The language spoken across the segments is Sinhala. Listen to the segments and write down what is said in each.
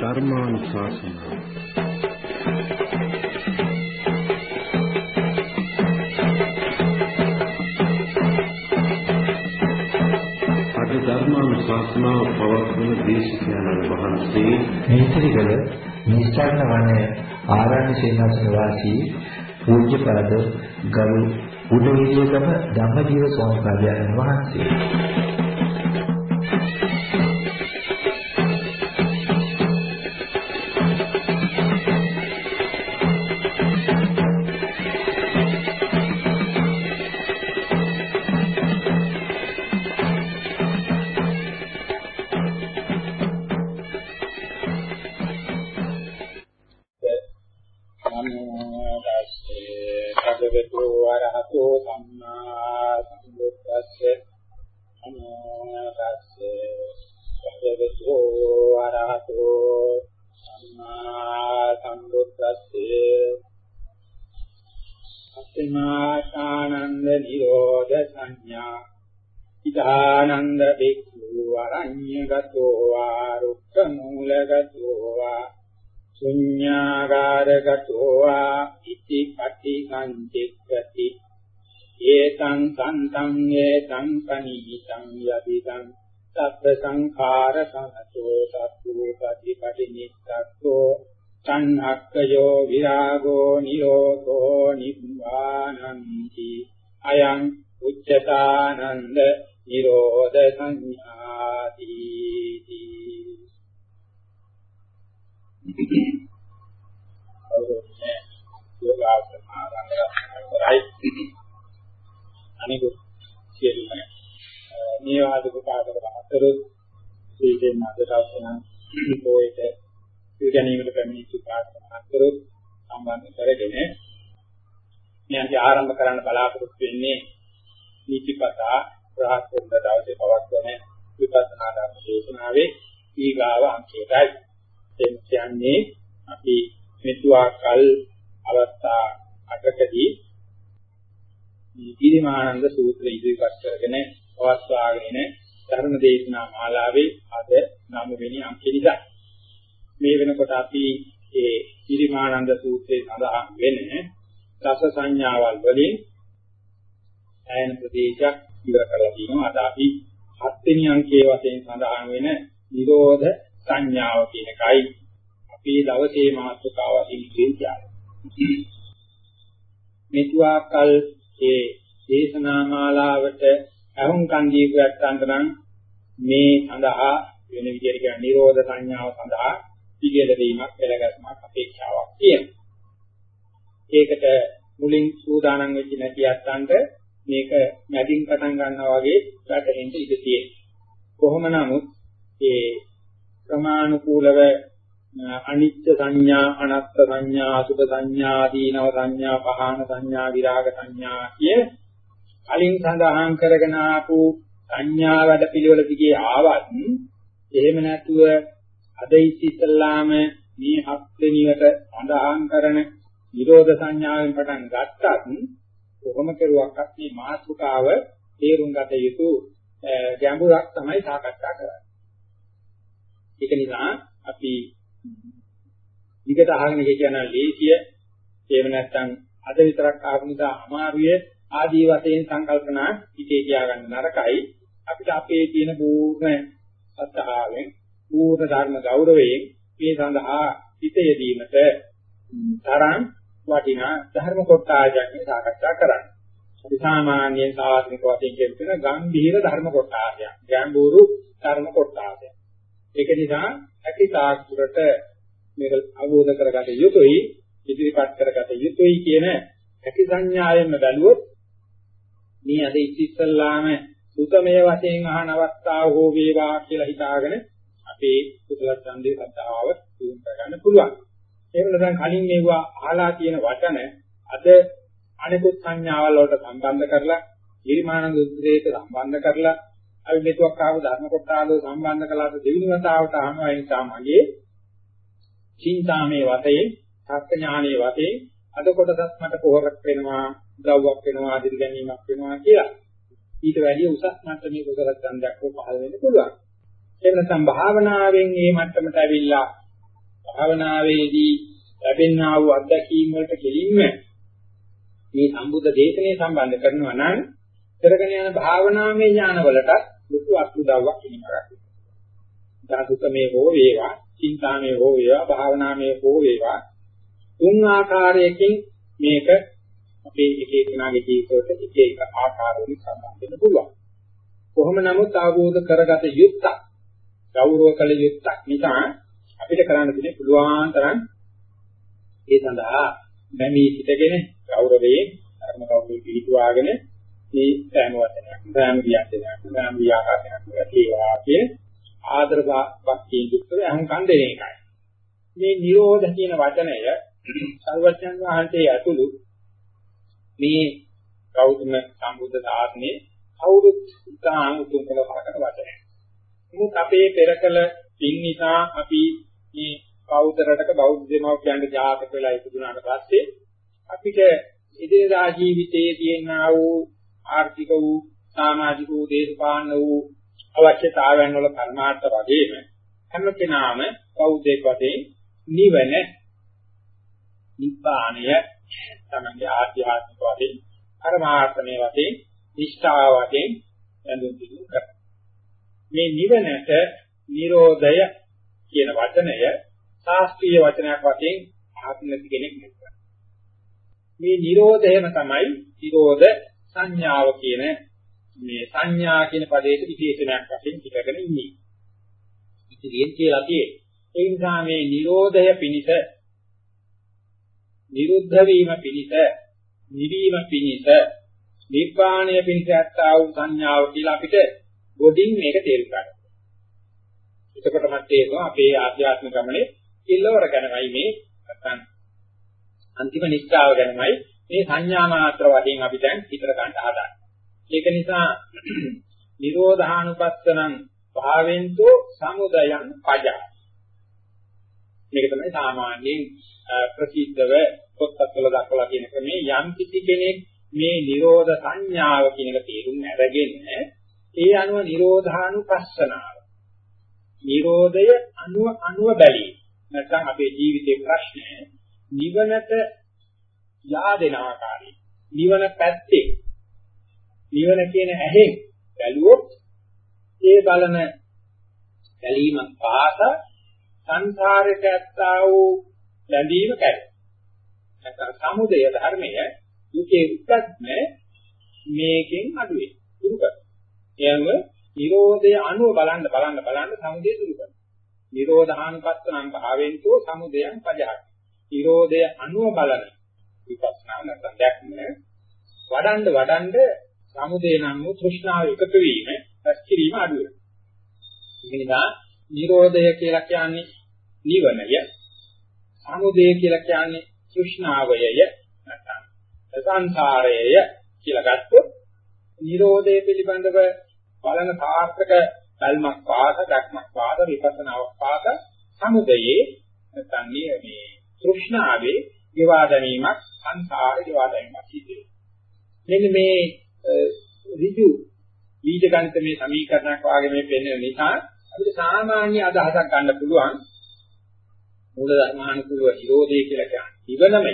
ධර්මානුශාසනාව. අද ධර්මානුශාසනාව පවත්වන දේශකයන්න් වහන්සේ මේතිරිගල නිස්සාරණ වනයේ ආරණ්‍ය සේනාසන වාසී පූජ්‍යපද ගරු උදේවියගම ධම්මජීව ස්වාමීන් වහන්සේ. අනිකුත් සියලුම නීවාදක කාදක හතරොත් සීලෙන් අද දවසන පොයට පිළිගැනීමට පැමිණිච්ච කාර්යයන් හතරොත් සම්බන්ධ කරගෙන මෙයන්ට ආරම්භ කරන්න බලාපොරොත්තු වෙන්නේ නීතිපතා රහත් වෙන දවසේ පවත්වන විපස්සනා ධර්ම දේශනාවේ ඊගාව අංකයටයි. එම් කියන්නේ අපි මෙතුආකල් අවස්ථා 8කදී මේ ගිරිමානන්ද සූත්‍රය ඉදිරිපත් කරගෙන පවත්වාගෙන ධර්ම දේශනා මාලාවේ අද 9 වෙනි අංකෙ නිසා මේ වෙනකොට අපි ඒ ඉරිමානන්ද සූත්‍රයේ සඳහන් වෙන රස සංඥාවල් වලින් ඇයන ප්‍රදේශයක් ඉවර කරලා තියෙනවා අද අපි 7 වෙනි අංකයේ වශයෙන් සඳහන් වෙන නිරෝධ සංඥාව කියන එකයි අපේ දවසේ මාතෘකාව වශයෙන් කියන්නේ. මෙතුආකල් ඒ දේශනා මාලාවට අහුම්කන් දීපු යත්තන්ට නම් මේ සඳහා වෙන විදිහට කියන නිරෝධ සංඥාව සඳහා පිළිගල වීමක් පෙළගැස්මක් අපේක්ෂාවක් තියෙනවා. ඒකට මුලින් සූදානම් වෙච්ච නැති යත්තන්ට මේක මැදින් පටන් ගන්නවා වගේ වැටෙන්න ඉඩ තියෙනවා. කොහොම නමුත් ඒ ප්‍රමාණිකූලව අනිත්‍ය සංඥා අනත්ත් සංඥා අසුභ සංඥා දීනව සංඥා පහාන සංඥා විරාග සංඥා කිය කලින් සඳහන් කරගෙන ආපු සංඥා වැඩ පිළිවෙල දිගේ ආවත් එහෙම නැතුව අද ඉස්සෙල්ලාම මේ හත් වෙනියට සඳහන් කරන නිරෝධ සංඥාවෙන් පටන් ගත්තත් කොහොම කෙරුවක්වත් මේ මාතෘකාව තේරුම් ගත යුතු ගැඹුරක් තමයි සාකච්ඡා කරන්නේ. ඒක නිසා අපි විකට අහගෙන කියන ලේසිය එහෙම නැත්නම් අද විතරක් ආපු නිසා අමාරුවේ ආදී වශයෙන් සංකල්පනා හිතේ තියාගන්න නරකයි අපිට අපේ තියෙන පූර්ණ සත්‍තාවෙන් පූර්ණ ධර්ම ගෞරවයෙන් මේ සඳහා හිත යෙදීමට තරම් වටිනා ධර්ම කොටාජයන් සාකච්ඡා කරන්න. අපි සාමාන්‍යයෙන් සාධනික වශයෙන් කියන ගම්භීර ධර්ම කොටාජයන්, ගැඹුරු ධර්ම කොටාජයන්. ඒක නිසා ඇති තාක්ෂරට මේක අවබෝධ කරගත යුතුයි, ඉදිරිපත් කරගත යුතුයි කියන ඇති සංඥාවෙන්ම බැලුවොත් මේ අද ඉස්සෙල්ලාම සුතමේ වශයෙන් අහන අවස්ථාව හෝ වේවා කියලා හිතාගෙන අපේ කුසල ඡන්දේ සද්ධාව දිනු කරගන්න පුළුවන්. එහෙම නැත්නම් කලින් මේවා අහලා තියෙන වචන අද අනිකුත් සංඥාවල් වලට සම්බන්ධ කරලා ඊර්මානන්ද උද්දේශයට සම්බන්ධ කරලා අපි මෙතුවක් ආව ධර්ම කොටාලෝ සම්බන්ධ කළාට දෙවෙනි වතාවට අහනවා ඒ නිසා මගේ චින්තාමේ වතේ සත්‍ය ඥානයේ වතේ අද කොටසත් මට පොහොරක් වෙනවා උදව්වක් වෙනවා අදිරි ගැනීමක් වෙනවා කියලා. ඊට වැඩිය උසස් මට්ටමේ කුසල ඡන්දයක් පහළ වෙන්න පුළුවන්. එහෙම නැත්නම් භාවනාවෙන් මේ මට්ටමට ඇවිල්ලා භාවනාවේදී ලැබෙනා වූ අත්දැකීම් වලට කෙලින්ම මේ සම්බුද්ධ දේශනේ සම්බන්ධ කරනවා නම් කරගෙන යන භාවනාමය ඥාන වලට ලොකු අත්උදව්වක් ඉනිමරක්. ධාතුකමේ හෝ වේවා, චින්තාමේ හෝ වේවා, භාවනාමේ හෝ වේවා තුන් ආකාරයකින් මේක අපේ එක එකනාගේ ජීවිතවලට එක එක ආකාරවලින් සම්බන්ධ වෙන්න පුළුවන්. කොහොම නමුත් අවබෝධ කරගත යුත්තක්, ගෞරව කළ යුත්තක් නිසා අපිට කරන්න තියෙන්නේ පුළුවන් තරම් ඒ සඳහා බැමී සිටගෙන ගෞරවයෙන් ධර්ම කෞතුක පිළිතුවාගෙන මේ සෑම වචනයක් සෑම වියන්තනයක් සෑම ව්‍යාකරණයක් වේවා කිය ආදර භක්තියෙන් යුක්තව අහංකම් දෙන එකයි. මේ නිරෝධ කියන වචනය සර්වඥන් වහන්සේ ඇතුළු මේ ගෞතම සම්බුද්ධ ශාසනයේ කවුරුත් ඉතාම උතුම් කළ කරකට වචනය. නමුත් අපේ පෙරකල පින් නිසා අපි මේ බෞද්ධ රටක බෞද්ධ දෙමව්පියන්ට ජාතක වෙලා ඉපදුනාට පස්සේ අපිට ඉදිරියදා ජීවිතයේ තියෙනා වූ ආර්ථික වූ සමාජික වූ දේශපාලන වූ අවශ්‍යතාවයන් වල කර්මාර්ථ වගේම හැම කෙනාම බෞද්ධයෙක් වශයෙන් නිවන නිබ්බාණය තමයි ආධ්‍යාත්මික වශයෙන් පරමාර්ථමය වශයෙන් නිෂ්ඨාව වශයෙන් යඳුන් පිළිම කරනවා. මේ නිවනට නිරෝධය කියන වචනය ශාස්ත්‍රීය වචනයක් වශයෙන් අහන්න නැති කෙනෙක් නෙවෙයි. මේ නිරෝධයම තමයි නිරෝධ සංඥාව කියන මේ සංඥා කියන පදයේ විශේෂණයක් වශයෙන් පිටගෙන ඉන්නේ. ඉතින් කියලා තියෙන්නේ. ඒ නිසා මේ නිරෝධය පිණිස නිරුද්ධ වීම පිණිස නිවීම පිණිස නිබ්බාණය පිණිස ඇත්තා වූ සංඥාව කියලා අපිට ගොඩින් මේක තේරුම් ගන්න. එතකොටම තේරෙනවා අපේ ආධ්‍යාත්මික ගමනේ කෙලවර ගැනමයි මේ නැත්නම් අන්තිම නිස්සාව ගැනමයි මේ සංඥා මාත්‍ර වශයෙන් අපි දැන් හිතර ගන්න හදන්නේ. ඒක නිසා නිරෝධානුපස්සනං භාවෙන්තෝ සමුදයං පජා. මේක තමයි සාමාන්‍යයෙන් ප්‍රසිද්ධව පොත්පත්වල දක්වලා තියෙන ක්‍රමේ යම් කිසි කෙනෙක් මේ නිරෝධ සංඥාව කියන එක තේරුම් අරගෙන ඒ අනුව නිරෝධානුපස්සනාව නිරෝධය අනුව අනුව බැලී නැත්නම් අපේ ජීවිතේ ප්‍රශ්නය නිවනට yaadෙන ආකාරය නිවන පැත්තේ නිවන කියන ඇහෙන් බැලුවොත් ඒ බලන බැලීම පාස සංසාරයට ඇත්තා වූ බැඳීම කැඩේ. නැත්නම් සමුදය ධර්මය දුකේ උත්ත්ම මේකෙන් අඩුවේ. දුරු කර. එයම නිරෝධය අනුව බලන්න බලන්න බලන්න සමුදය දුරු කරනවා. නිරෝධානුපස්සනං භාවෙන්තෝ සමුදයං පජහක්. නිරෝධය අනුව බලන විපස්සනා නැත්නම් දැක්ම වඩන්න වඩන්න සමුදය නම් වූ තෘෂ්ණාව එකතු වීම රැස් කිරීම අඩු වෙනවා. ඒ නිසා නිරෝධය කියලා කියන්නේ නිවනය. සමුදය කියලා කියන්නේ තෘෂ්ණාවයය නැත්නම් සංසාරයය කියලා ගත්තොත් නිරෝධය පිළිබඳව බලන සාර්ථක බල්මක් වාස, දක්මක් වාස, විපස්සනාවක් වාස සමුදයේ නැත්නම් මේ තෘෂ්ණාවේ ගෙවා දැමීමක් සංසාර ගෙවා දැමීමක් සිදු මෙන්න මේ ඍජු බීජ ගණිත මේ සමීකරණයක් වාගේ මේ පෙන්වන නිසා අපිට සාමාන්‍ය අදහසක් ගන්න පුළුවන්. මූල ධර්මානුකූලව විරෝධය කියලා කියන්නේ ඉවනමය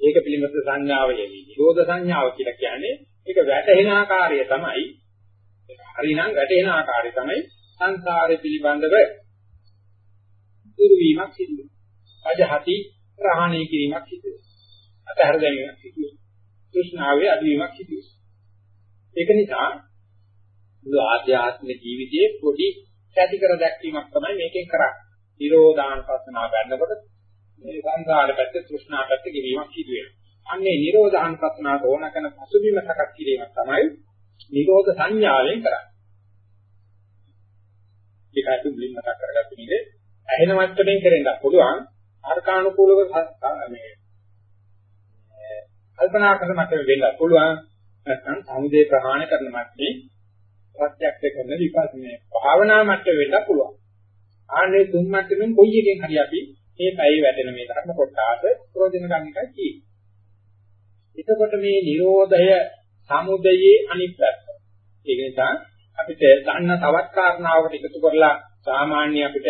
ඒක පිළිබඳ සංඥාවයයි විරෝධ සංඥාව කියලා කියන්නේ ඒක වැටහෙන ආකාරය තමයි. හරිනම් වැටෙන ආකාරය තමයි සංසාරය පිළිබඳව දුරු වීමක් සිදු වෙනවා. අජහති ප්‍රහාණය කිරීමක් සිදු වෙනවා. අතහැර දැමීමක් සිදු වෙනවා. තෘෂ්ණාවේ අඩුවීමක් සිදු වෙනවා. ඒක නිසා මුළු ආධ්‍යාත්මික ජීවිතයේ පොඩි කැටි කර දැක්වීමක් තමයි මේකෙන් කරන්නේ. නිරෝධාන පස්සනා ගන්නකොට මේ සංසාර පැත්ත තෘෂ්ණා පැත්ත ගෙවීමක් සිදු වෙනවා. අන්නේ නිරෝධාන පස්සනාට ඕන කරන පසුබිම සකස් කිරීමක් තමයි නිරෝධ සංඥාවෙන් කරන්නේ. ඒකයි මුලින්ම මතක් කරගත්ත නේද? ඇහෙන මට්ටමින් කරෙන්න පුළුවන් අර්ථානුකූලව මේ කල්පනා කරන මට්ටමේ වෙන්න පුළුවන් නැත්නම් සමුදේ ප්‍රහාණය කරන මට්ටමේ ප්‍රත්‍යක්ෂ කරන විපස්සනා භාවනා මට්ටමේ වෙන්න පුළුවන්. ආන්නේ තුන් මට්ටමින් කොයි එකෙන් හරි අපි මේ පැය වැටෙන මේ ධර්ම කොටස ප්‍රෝධන ගන්න එකයි තියෙන්නේ. එතකොට මේ Nirodhaය සමුදයේ අනිත් පැත්ත. ඒක නිසා අපිට ගන්න තවත් කාරණාවකට එකතු කරලා සාමාන්‍ය අපිට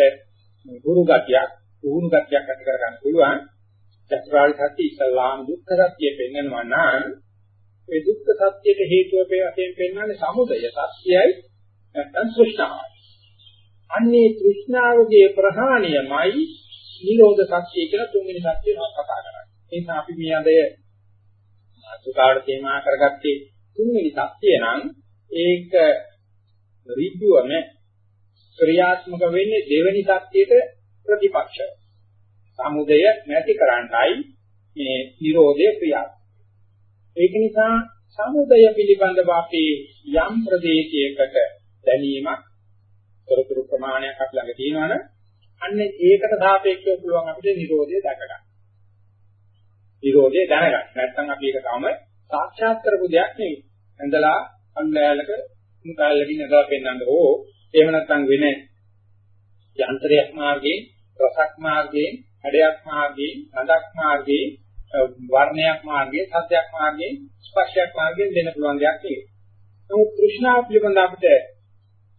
ගුරු ගතියක්, පුහුණු ගතියක් ඇති කර ගන්න පුළුවන්. චතුරාර්ය සත්‍ය ඉස්ලාම් දුක්ඛ සත්‍ය පෙන්වනවා නම් ඒ දුක්ඛ සත්‍යයට හේතුව වශයෙන් පෙන්වන්නේ සමුදය සත්‍යයයි නැත්නම් තෘෂ්ණාවයි. අන්නේ තෘෂ්ණාවගේ ප්‍රහාණයමයි නිරෝධ සත්‍ය කියලා තුන්වෙනි සත්‍ය මම කතා කරන්නේ. ඒ නිසා අපි මේ අද සුකාඩ තේමා කරගත්තේ තුන්වෙනි සත්‍ය නම් ඒක ඍජුවම ක්‍රියාත්මක වෙන්නේ දෙවෙනි සත්‍යයට ප්‍රතිපක්ෂ. සමුදය නැති කරන්නයි මේ නිරෝධය ක්‍රියාත්මක. ඒක නිසා සමුදය පිළිබඳව අපේ යම් ප්‍රදේශයකට දැනීමක් තොරතුරු ප්‍රමාණයක් අපි ළඟ තියෙනවනේ අන්න ඒකට සාපේක්ෂව පුළුවන් අපිට නිරෝධය දැක ගන්න. නිරෝධය දැනගන්න. නැත්නම් අපි ඒක තවම සාක්ෂාත් කරපු දෙයක් නෙවෙයි. ඇඳලා අන්ලෑලක මුකාලකින් නදලා පෙන්නන්න ඕ එහෙම නැත්නම් වෙන යන්ත්‍රයක් මාර්ගයෙන් රසක් මාර්ගයෙන් හැඩයක් මාර්ගයෙන් හඳක් මාර්ගයෙන් වර්ණයක් මාර්ගයෙන් සත්‍යයක් මාර්ගයෙන් ස්පර්ශයක් මාර්ගයෙන් දෙන්න පුළුවන් දෙයක් නෙවෙයි. නමුත් තෘෂ්ණාව පිළිබඳ අපිට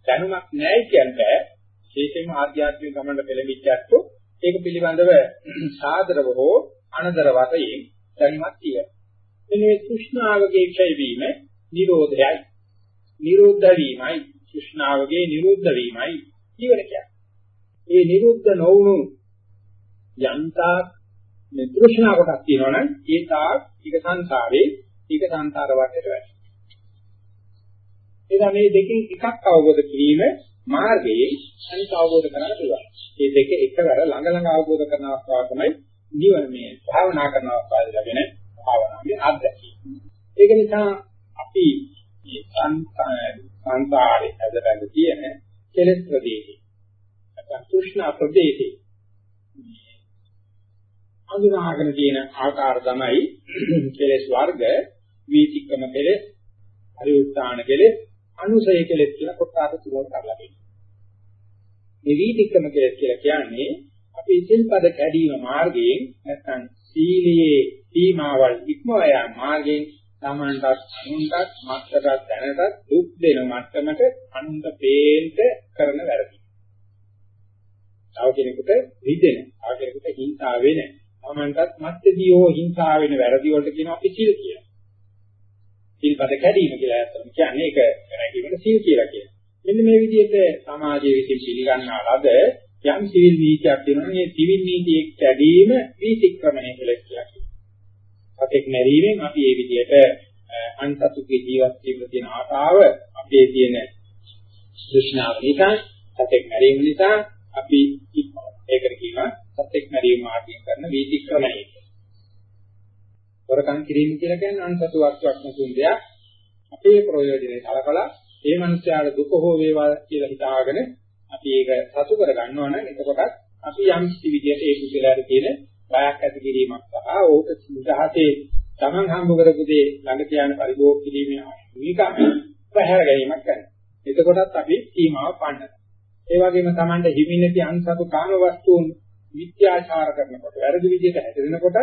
දැනුමක් නැහැ කියන්නේ විශේෂයෙන්ම ආධ්‍යාත්මික ගමනට පෙළඹිච්චත් ඒක පිළිබඳව සාදරව හෝ අනදර වශයෙන් දැනුමක් තියෙනවා. එනේ තෘෂ්ණාවගේ ක්ෂය වීම නිරෝධයයි. නිරෝධ වීමයි තෘෂ්ණාවගේ නිරුද්ධ වීමයි ජීවන කියන්නේ. ඒ නිරුද්ධ නොවුණු යන්තා මේ තෘෂ්ණා කොටක් තියෙනවනම් ඒ තාක් ඊක සංසාරේ ඊක සංසාර වටේට වැටෙනවා. එදා මේ දෙකෙන් එකක් අවබෝධ කිරීම මාර්ගයේ අනිත් අවබෝධ කරගන්න පුළුවන්. මේ දෙක එකවර ළඟ ළඟ අවබෝධ කරන අවස්ථාව තමයි නිවන මේ භාවනා කරන අවස්ථාවේ ලැබෙන භාවනාවේ අත්දැකීම. ඒක නිසා අපි මේ සංසාරේ ඇදලා තියෙන කෙලෙස් ප්‍රදේශේ නැත්නම් තෘෂ්ණා ප්‍රදේශේ අඳුනාගෙන තියෙන ආකාර තමයි කෙලෙස් වර්ග වීතික්‍රම කෙලෙස් අරිඋත්තාන කෙලෙස් අනුසය කෙලෙස් කියලා කොටස තුනක් කරලා තියෙනවා. මේ වීතික්‍රම කෙලෙස් කියලා කියන්නේ අපි සිල්පද කැඩීම මාර්ගයෙන් නැත්නම් සීලයේ සීමාවල් ඉක්මවා යාම මාර්ගයෙන් තමන්ටත් අනුන්ටත් මත්තටත් දැනටත් දුක් දෙන මට්ටමට අනුන්ට පේන්න කරන වැරදි. තව කෙනෙකුට රිදෙන, තව කෙනෙකුට හිංසා වෙන, තමන්ටත් මත්තදී හෝ හිංසා වෙන වැරදි වලට කියනවා අපි සීල කියලා. සිල්පද කැඩීම කියලා අයත්තම කියන්නේ ඒක රැකීමට සීල් කියලා කියනවා. මෙන්න මේ විදිහට සමාජයේ විසින් පිළිගන්නා ලද යම් සිවිල් නීතියක් තියෙනවා. මේ සිවිල් නීතියේ කැඩීම වීතික්‍රමණය කියලා කියනවා. සතෙක් මැරීමෙන් අපි මේ විදිහට අන්සතුගේ ජීවත් වීම තියෙන ආතාව අපේ තියෙන දෘෂ්ණාව නිසා සතෙක් මැරීම නිසා අපි ඒකට කියනවා සතෙක් මැරීම මාර්ගයෙන් කරන වීතික්‍රමණය. වරකම් කිරීම කියලා කියන්නේ අන්සතු වස්තුවක් නෙතුන් දෙයක්. අපේ ප්‍රයෝජනේ සලකලා ඒ මනුස්සයාට දුක හෝ වේවා කියලා හිතාගෙන අපි ඒක සතු කර ගන්නවා නම් එතකොට අපි යම් කිසි විදියට ඒ කුසලයට තියෙන බයක් ඇති කිරීමක් සහ ඕක නිදහසේ Taman හම්බ කරපු දේ ළඟ තියාන පරිභෝග කිරීමේ විකම් පැහැර ගැනීමක් කරනවා. එතකොටත් අපි සීමාව පන්නනවා. ඒ වගේම Tamanට හිමි නැති අන්සතු කාම වස්තුන් විත්‍යාචාර කරනකොට වැරදි විදිහට හැදෙනකොට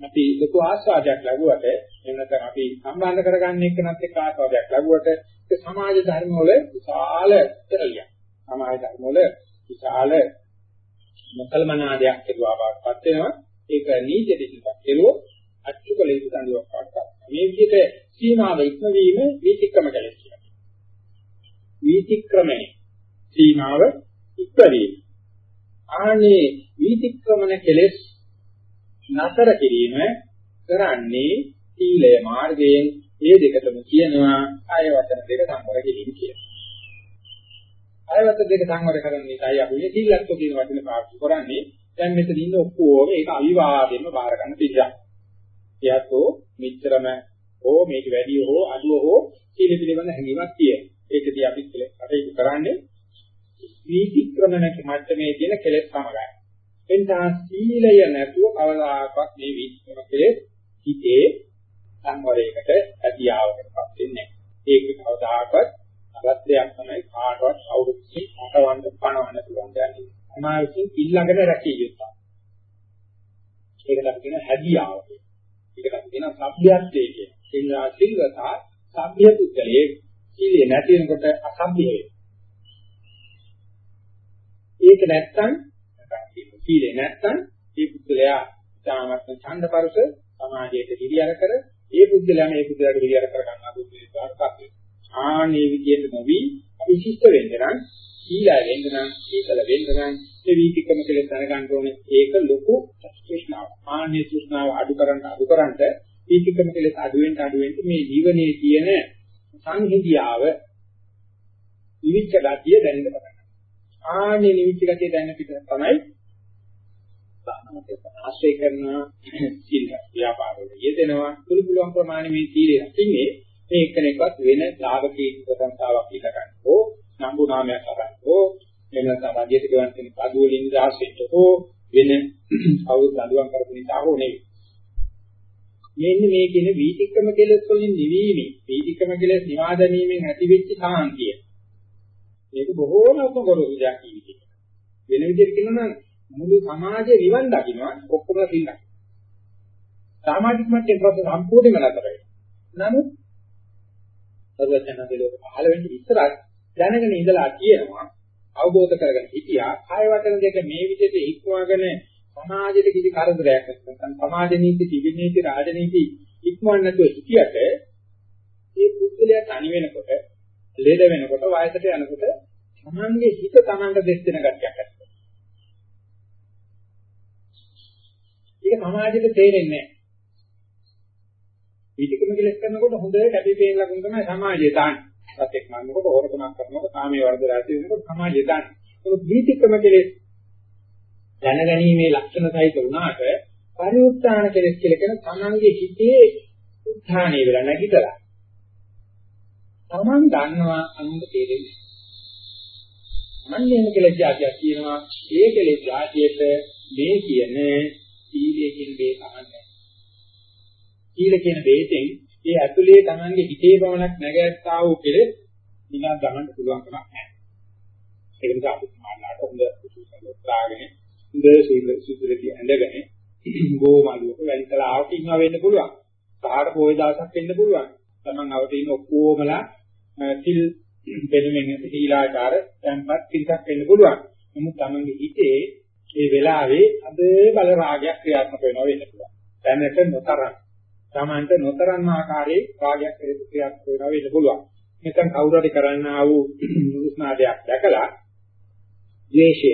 අපි ලොකු ආස්වාදයක් ලැබුවට එහෙම නැත්නම් අපි සම්බන්ධ කරගන්න එක්කනත් එක්ක ආස්වාදයක් ලැබුවට ඒ සමාජ ධර්ම වල විශාල පෙරලියක්. සමාජ ධර්ම වල විශාල මොකල්මනාදයක් කෙරුවා බවටපත් වෙනවා. ඒක නීති දෙකක් කෙරුවොත් අච්චුකල යුතු දඬුවමක් වටපත්. මේ විදිහට සීමාව ඉක්මවීම වීතික්‍රම කැලේ කියනවා. වීතික්‍රමයේ සීමාව ඉක්මවීම. ආනේ වීතික්‍රමන කෙලෙස් නතර කිරීම කරන්නේ සීලය මාර්ගයෙන් මේ දෙකටම කියනවා ආය වචන දෙක සංවර කිරීම කියලා. ආය වචන දෙක සංවර කරන නිසායි අපි මේ සීලත්ව කියන වචනේ පාවිච්චි කරන්නේ. දැන් මෙතන ඉන්න ඔක්කොම ඒක අවිවාදයෙන්ම බාර ගන්න පිළිගන්න. එයාතෝ මෙච්චරම හෝ මේක වැඩි හෝ අඩුව හෝ සීල පිළිබඳ හැඟීමක් තියෙන. ඒකදී අපි කටයුතු කරන්නේ වීතික්‍රමණක මට්ටමේ කියන කෙලෙස් සමගයි. එනිසා සීලය නැතුව කවදාකවත් මේ වීතික්‍රම කෙලෙස් හිතේ සංවරයකට ඇතිවවකටපත් වෙන්නේ නැහැ. ඒක කවදාකවත් අවස්ථයක් තමයි කාටවත් කවුරුත් අටවන්න පණවන්න පුළුවන් දෙයක්. තමා විසින් ඊළඟට රැකිය යුතුයි. ඒකට අපි කියන හැදියාව කියලා. ඒකට අපි කියන සભ્યත්වයේ කියන. සිල්වා සිල්වතා සભ્ય පුද්ගලයේ සීලේ නැතිනකොට අසભ්‍ය වෙනවා. ඒක මේක නැත්තම් සීලේ නැත්තම් මේ පුද්ගලයා තාමත් ඡන්දපරස සමාජයට හිරියර කර ඒ පුද්ගලයා මේ පුද්ගලයාට හිරියර කර ගන්නා පුද්ගලයාට ආනේ විදියට නොවි අපි ශිෂ්ට වෙන්න නම් සීලය වෙන්න නම් සීතල වෙන්න නම් ඒ වීතිකම කියලා දැනගන්න ඕනේ. ඒක ලොකු තෘෂ්ණාව ආනේ තෘෂ්ණාව අඩු කරන්න අඩු කරන්න වීතිකම කියලා අඩු වෙන්න අඩු වෙන්න මේ ජීවනයේ තියෙන සංහිඳියාව නිවිච්ච ගතිය දැනෙන්න පටන් ගන්නවා. ආනේ නිවිච්ච ගතිය දැනෙන පිට තමයි ආශ්‍රය කරන සීල ව්‍යාපාරවල යෙදෙනවා පුළු පුළුවන් ප්‍රමාණය මේ සීලය රකින්නේ මේ එක්කෙනෙක්වත් වෙන ලාභකී ප්‍රසංසාවක් පිට ගන්න. ඕ නම්බු නාමයක් අරන් ඕ එන සමාජයට ගෙවන් කරන පදු වලින් නිදහස් වෙන්න ඕ වෙන කවුරු දඬුවම් කරපු නිසා හෝ නෙවෙයි. මෙන්න මේ කියන වීතික්‍රම කෙලෙස් වලින් නිවීමේ වීතික්‍රම කෙලෙස් නිවා දැමීමෙන් ඇතිවෙච්ච සාන්තිය. මේක බොහෝම උපකරණ දෙයක් ජීවිතේ. වෙන විදිහට කියනවා නම් මුළු සමාජය නිවන් දකින්නවා ඔක්කොම සිල්ලා. සමාජික මට්ටමේ ප්‍රශ්න සම්පූර්ණයෙන්ම නතර වෙනවා. නමුත් සර්වඥාන්සේ ලෝක පහළ වෙන්න ඉස්සරහ දැනගෙන ඉඳලා කියනවා අවබෝධ කරගෙන හිටියා කාය වචන දෙක මේ විදිහට ඉක්මවගෙන සමාජයට කිසි කරදරයක් නැත්නම් සමාජ නීති තිබෙන නීති රාජනීති ඉක්මවන්න නැතුව හිටියට මේ පුද්ගලයා තනි වෙනකොට ලෙඩ වෙනකොට වයසට යනකොට තමන්ගේ හිත තමන්ට දෙස් දෙන ගතියක් ඇති ඒක සමාජයට තේරෙන්නේ නැහැ. විදිකම කෙලස් කරනකොට හොඳට කැපිපේන ලකුණු තමයි සමාජයේ දාන්නේ. සත්‍යක් මන්නකොට හොරකමක් කරනකොට කාමයේ වර්ධ රාශිය වෙනකොට සමාජයේ දාන්නේ. ඒක විදිකම කෙලස් දැනගැනීමේ ලක්ෂණ සහිත වුණාට පරිඋත්ථාන කෙලස් කියලා කියන තමන්ගේ හිතේ උත්ථානය වෙලා නැගිටලා. තමන් දන්නවා අනුන්ට තේරෙන්නේ. අන්නේම කෙලස් જાතියක් කියනවා ඒ කෙලස් જાතියට මේ කියන සීලය කියන දේ තමයි. සීල කියන දෙයෙන් ඒ ඇතුලේ Tamange හිතේ පමණක් නැගැත්තා වූ කෙලෙස් නිකන් ගමන්න පුළුවන් කමක් නැහැ. ඒක නිසා අපි සමාජලාට හොඳ උසුසලෝත්සාහගෙන හොඳ සීල සුදුරදී ඇඳගෙන ගෝමලුවක වැලිතලාවක ඉන්නවා වෙන්න පුළුවන්. සාහර පොයේ දවසක් වෙන්න පුළුවන්. Taman අවතේ ඉන්න ඔක්කොමලා සිල් බෙදුමින් ඇති සීලාචාර tempත් පිටක් වෙන්න පුළුවන්. නමුත් Tamange හිතේ මේ වෙලාවේ අද බල රාගයක් ක්‍රියාත්මක වෙනවා වෙන්න පුළුවන්. දැනට නොතරම්. Tamanට නොතරම් ආකාරයේ රාගයක් ක්‍රියාත්මක වෙනවා වෙන්න පුළුවන්. නැත්නම් කවුරු හරි කරන්නා වූ උස්නාදයක් දැකලා ද්වේෂය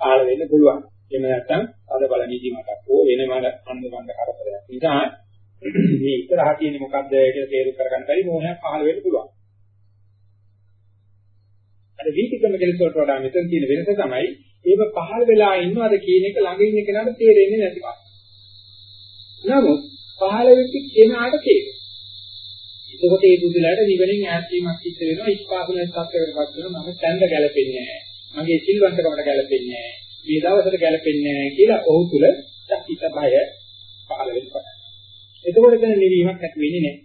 ආල වෙන්න පුළුවන්. එහෙම නැත්නම් අද බල නිදිමතක් හෝ වෙනම අන්දමන්ද කරදරයක්. නිසා මේ ඉතරහ තියෙන්නේ මොකද්ද කියලා තේරුම් කරගන්න බැරි මොහයක් පහළ වෙන්න පුළුවන්. අර වීතිකම කෙලෙස් වලට වඩා මෙතන තියෙන වෙනස තමයි ඒක පහළ වෙලා ඉන්නවද කියන එක ළඟ ඉන්න කෙනාට තේරෙන්නේ නැති බව. නමුත් පහළ වෙච්ච කෙනාට තේරෙනවා. එතකොට ඒ බුදුලට නිවනින් ඈත් වීමක් සිද්ධ වෙනවා ඉස්පාසුනේ සත්‍යවලපත් වෙනවා මම ඡන්ද ගැලපෙන්නේ නැහැ. මගේ සිල්වන්තකමට ගැලපෙන්නේ නැහැ. මේ දවසට ගැලපෙන්නේ නැහැ කියලා ඔහු තුල චකිත බය පහළ වෙනවා. එතකොට දැන් නිවීමක් ඇති වෙන්නේ නැහැ.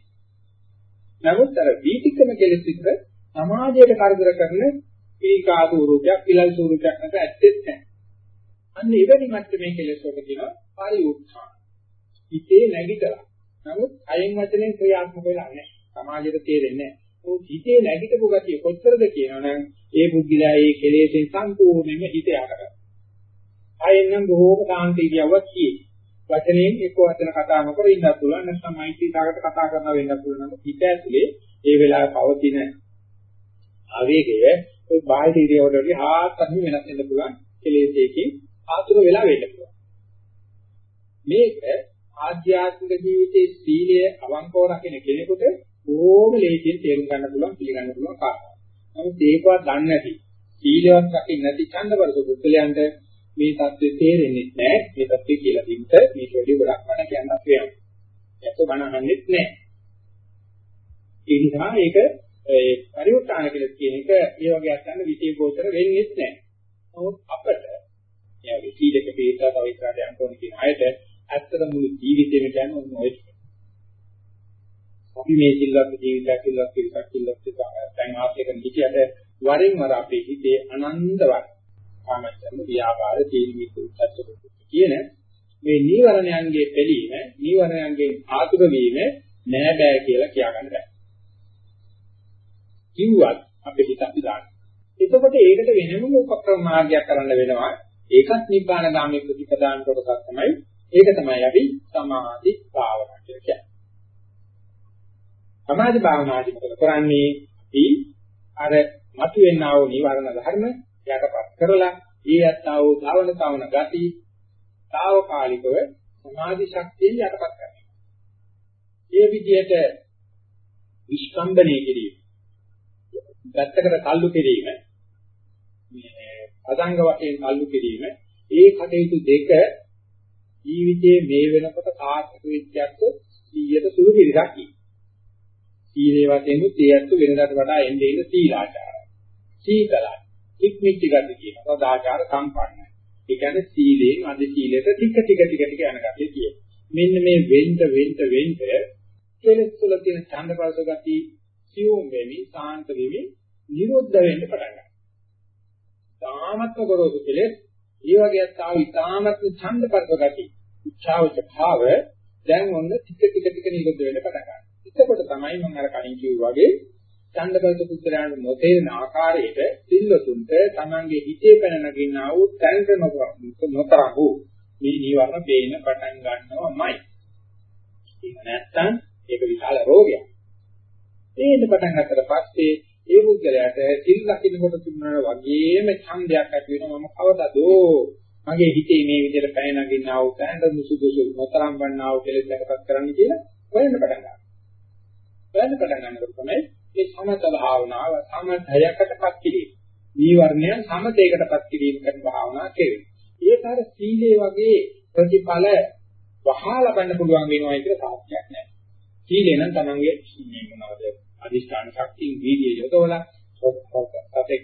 නමුත් අර වීතිකම කෙලෙස් විතර සමාජයට කරදර කරන පීකා ස්වරූපයක්, පිළල් ස්වරූපයක් නැත ඇත්තෙත් නැහැ. අන්න එවැනි මට්ටමේ කෙලෙස් වලට කියනවා පරිඋත්ථාන. හිතේ නැගිටලා. නමුත් අයෙන් වචනෙන් ක්‍රියාත්මක වෙලා නැහැ. සමාජයට තේරෙන්නේ නැහැ. ਉਹ හිතේ නැගිටපු ගතිය කොච්චරද කියනවනම් ඒ බුද්ධිලා ඒ කෙලෙසෙන් සම්පූර්ණයෙන්ම හිත යකට. අයෙන් නම් බොහෝම සාන්තිය කියවක් කියේ. වචනෙන් එක්ක වචන කතා නොකර ඉන්නත් පුළුවන් නැත්නම් මෛත්‍රී සාගත කතා කරනවා වෙන්නත් පුළුවන්. හිත ඇතුලේ ඒ වෙලාවේ පවතින ආවේගය ඒ බාහිර ඉරියව්වලදී හාත්පසින් වෙනස් වෙන්න පුළුවන් කෙලෙසේකින් ආතුර වෙලා වෙන්න පුළුවන්. මේක ආධ්‍යාත්මික ජීවිතයේ සීලය අවංකව රකින්න කෙනෙකුට බොහොම ලේසියෙන් තේරුම් ගන්න පුළුවන් පිළිගන්න පුළුවන් කාරණා. නමුත් ඒකවත් දන්නේ නැති සීලවත් රකින්න නැති ඡන්දවරක පුද්ගලයන්ට මේ தත්ත්වය තේරෙන්නේ නැහැ. මේ தත්ත්වය කියලා දෙන්න මේක වැඩි ගොඩක් බණ කියන්නත් වෙනවා. ඒක බණ අහන්නෙත් නැහැ. ඒ නිසා මේක ඒ පරිවර්තන කියලා කියන එක ඒ වගේ අත්දැක විශේෂ ගෝචර වෙන්නේ නැහැ. නමුත් අපිට එයාගේ සීලක පිටා තව ඉස්සරහට යන්න ඕන කියන අයට ඇත්තට මුළු ජීවිතේම කියන්නේ ඔන්න ඔය ටික. අපි මේ සිල්වත් ජීවිතයක් සිල්වත් පිටක් සිල්වත් දැන් ආශ්‍රය කරන විදිහට වරින් වර අපේ හිතේ අනන්තවත් කාමච්ඡන්ද ව්‍යාපාර තීනිමිත් උච්චත්ත කියන මේ නීවරණයන්ගේ පිළීම නීවරණයන්ගේ ආතුර වීම නෑ බෑ කියලා කියාගන්න බෑ. කිව්වත් අපේ හිත අපි දාන්න. එතකොට ඒකට වෙනම උපක්‍රම මාර්ගයක් කරන්න වෙනවා. ඒකත් නිබ්බාන ගාමී ප්‍රතිපදාන කොටසක් තමයි. ඒක තමයි අපි සමාධි භාවනා කියලා කියන්නේ. සමාධි භාවනාදී මොකද කරන්නේ? අපි අර මතුවෙනා වූ නිවර්ණ ධර්ම යටපත් කරලා ඊයත්තා වූ ධවන තවන ගති తాවකාලිකව සමාධි ශක්තිය යටපත් කරනවා. ඒ විදිහට විස්කම්බනේ කිරීම පැත්තකට තල්ලු කිරීම මේ අදංග වශයෙන් තල්ලු කිරීම ඒ කටයුතු දෙක ජීවිතයේ මේ වෙනකොට සාර්ථක වෙච්චත් 100ට සුළු පිළිගක් කි. සීලේ වශයෙන් උත්යත්තු වෙනදාට වඩා එන්නේ ඉන්න සීලාචාරය. සීකලයි. ඉක්මිච්ච ගති කියන සදාචාර සම්පන්නයි. ඒ කියන්නේ සීලයෙන් අධ සීලයට ටික ටික ටික ටික යන ගතිය කියන. මෙන්න මේ වෙන්ට වෙන්ට වෙන්ට කෙලෙස් තුළ තියෙන ඡන්දපරස ගති සියුම් වෙමි, සාන්ත වෙමි, නිරුද්ධ වෙන්න පටන් ගන්නවා. තාමත්ම ගොරෝසු කෙලෙස් ඒ වගේත් ආව ඉතාමත්ම ඡන්දපරස ගති, උච්චාවච භාව දැන් ඔන්න ටික ටික ටික නිරුද්ධ වෙන්න පටන් ගන්නවා. එතකොට තමයි මම අර කලින් කිව්වා වගේ ඡන්දපරස පුත්‍රයන්ට නොතේරෙන ආකාරයට සිල්වතුන්ට තමන්ගේ හිතේ පැන නගින්නා වූ තැන්ක නොතරහු මේ නිවර්ණ පේන්න පටන් ගන්නවමයි. ඒක නැත්තම් ඒක විශාල රෝගයක්. මේන්න පටන් ගන්නට පස්සේ ඒ පුද්ගලයාට සිල් ලකිනකොට තිබුණා වගේම ඡන්දයක් ඇති වෙනවා මම කවදාදෝ මගේ හිතේ මේ විදිහට පැන නගින්නා වූ තැන්ක මුසුදුසු නොතරම් වන්නා වූ කෙලෙස් දැකපත් කරන්න කියලා හොයන්න පටන් ගන්නවා. හොයන්න පටන් ගන්නකොට තමයි මේ සමත භාවනාව සමතයකටපත් කිරීම. නීවරණයන් සමතේකටපත් කිරීම කරන භාවනා කෙරේ. ඒක අර සීලේ වගේ ප්‍රතිඵල වහා ලබන්න පුළුවන් වෙනවා කියන සාක්ෂියක් නැහැ. සීලේ නම් තමන්ගේ මේ මොනවද අදිෂ්ඨාන ශක්තිය වීර්යය යොදවලා සතෙක්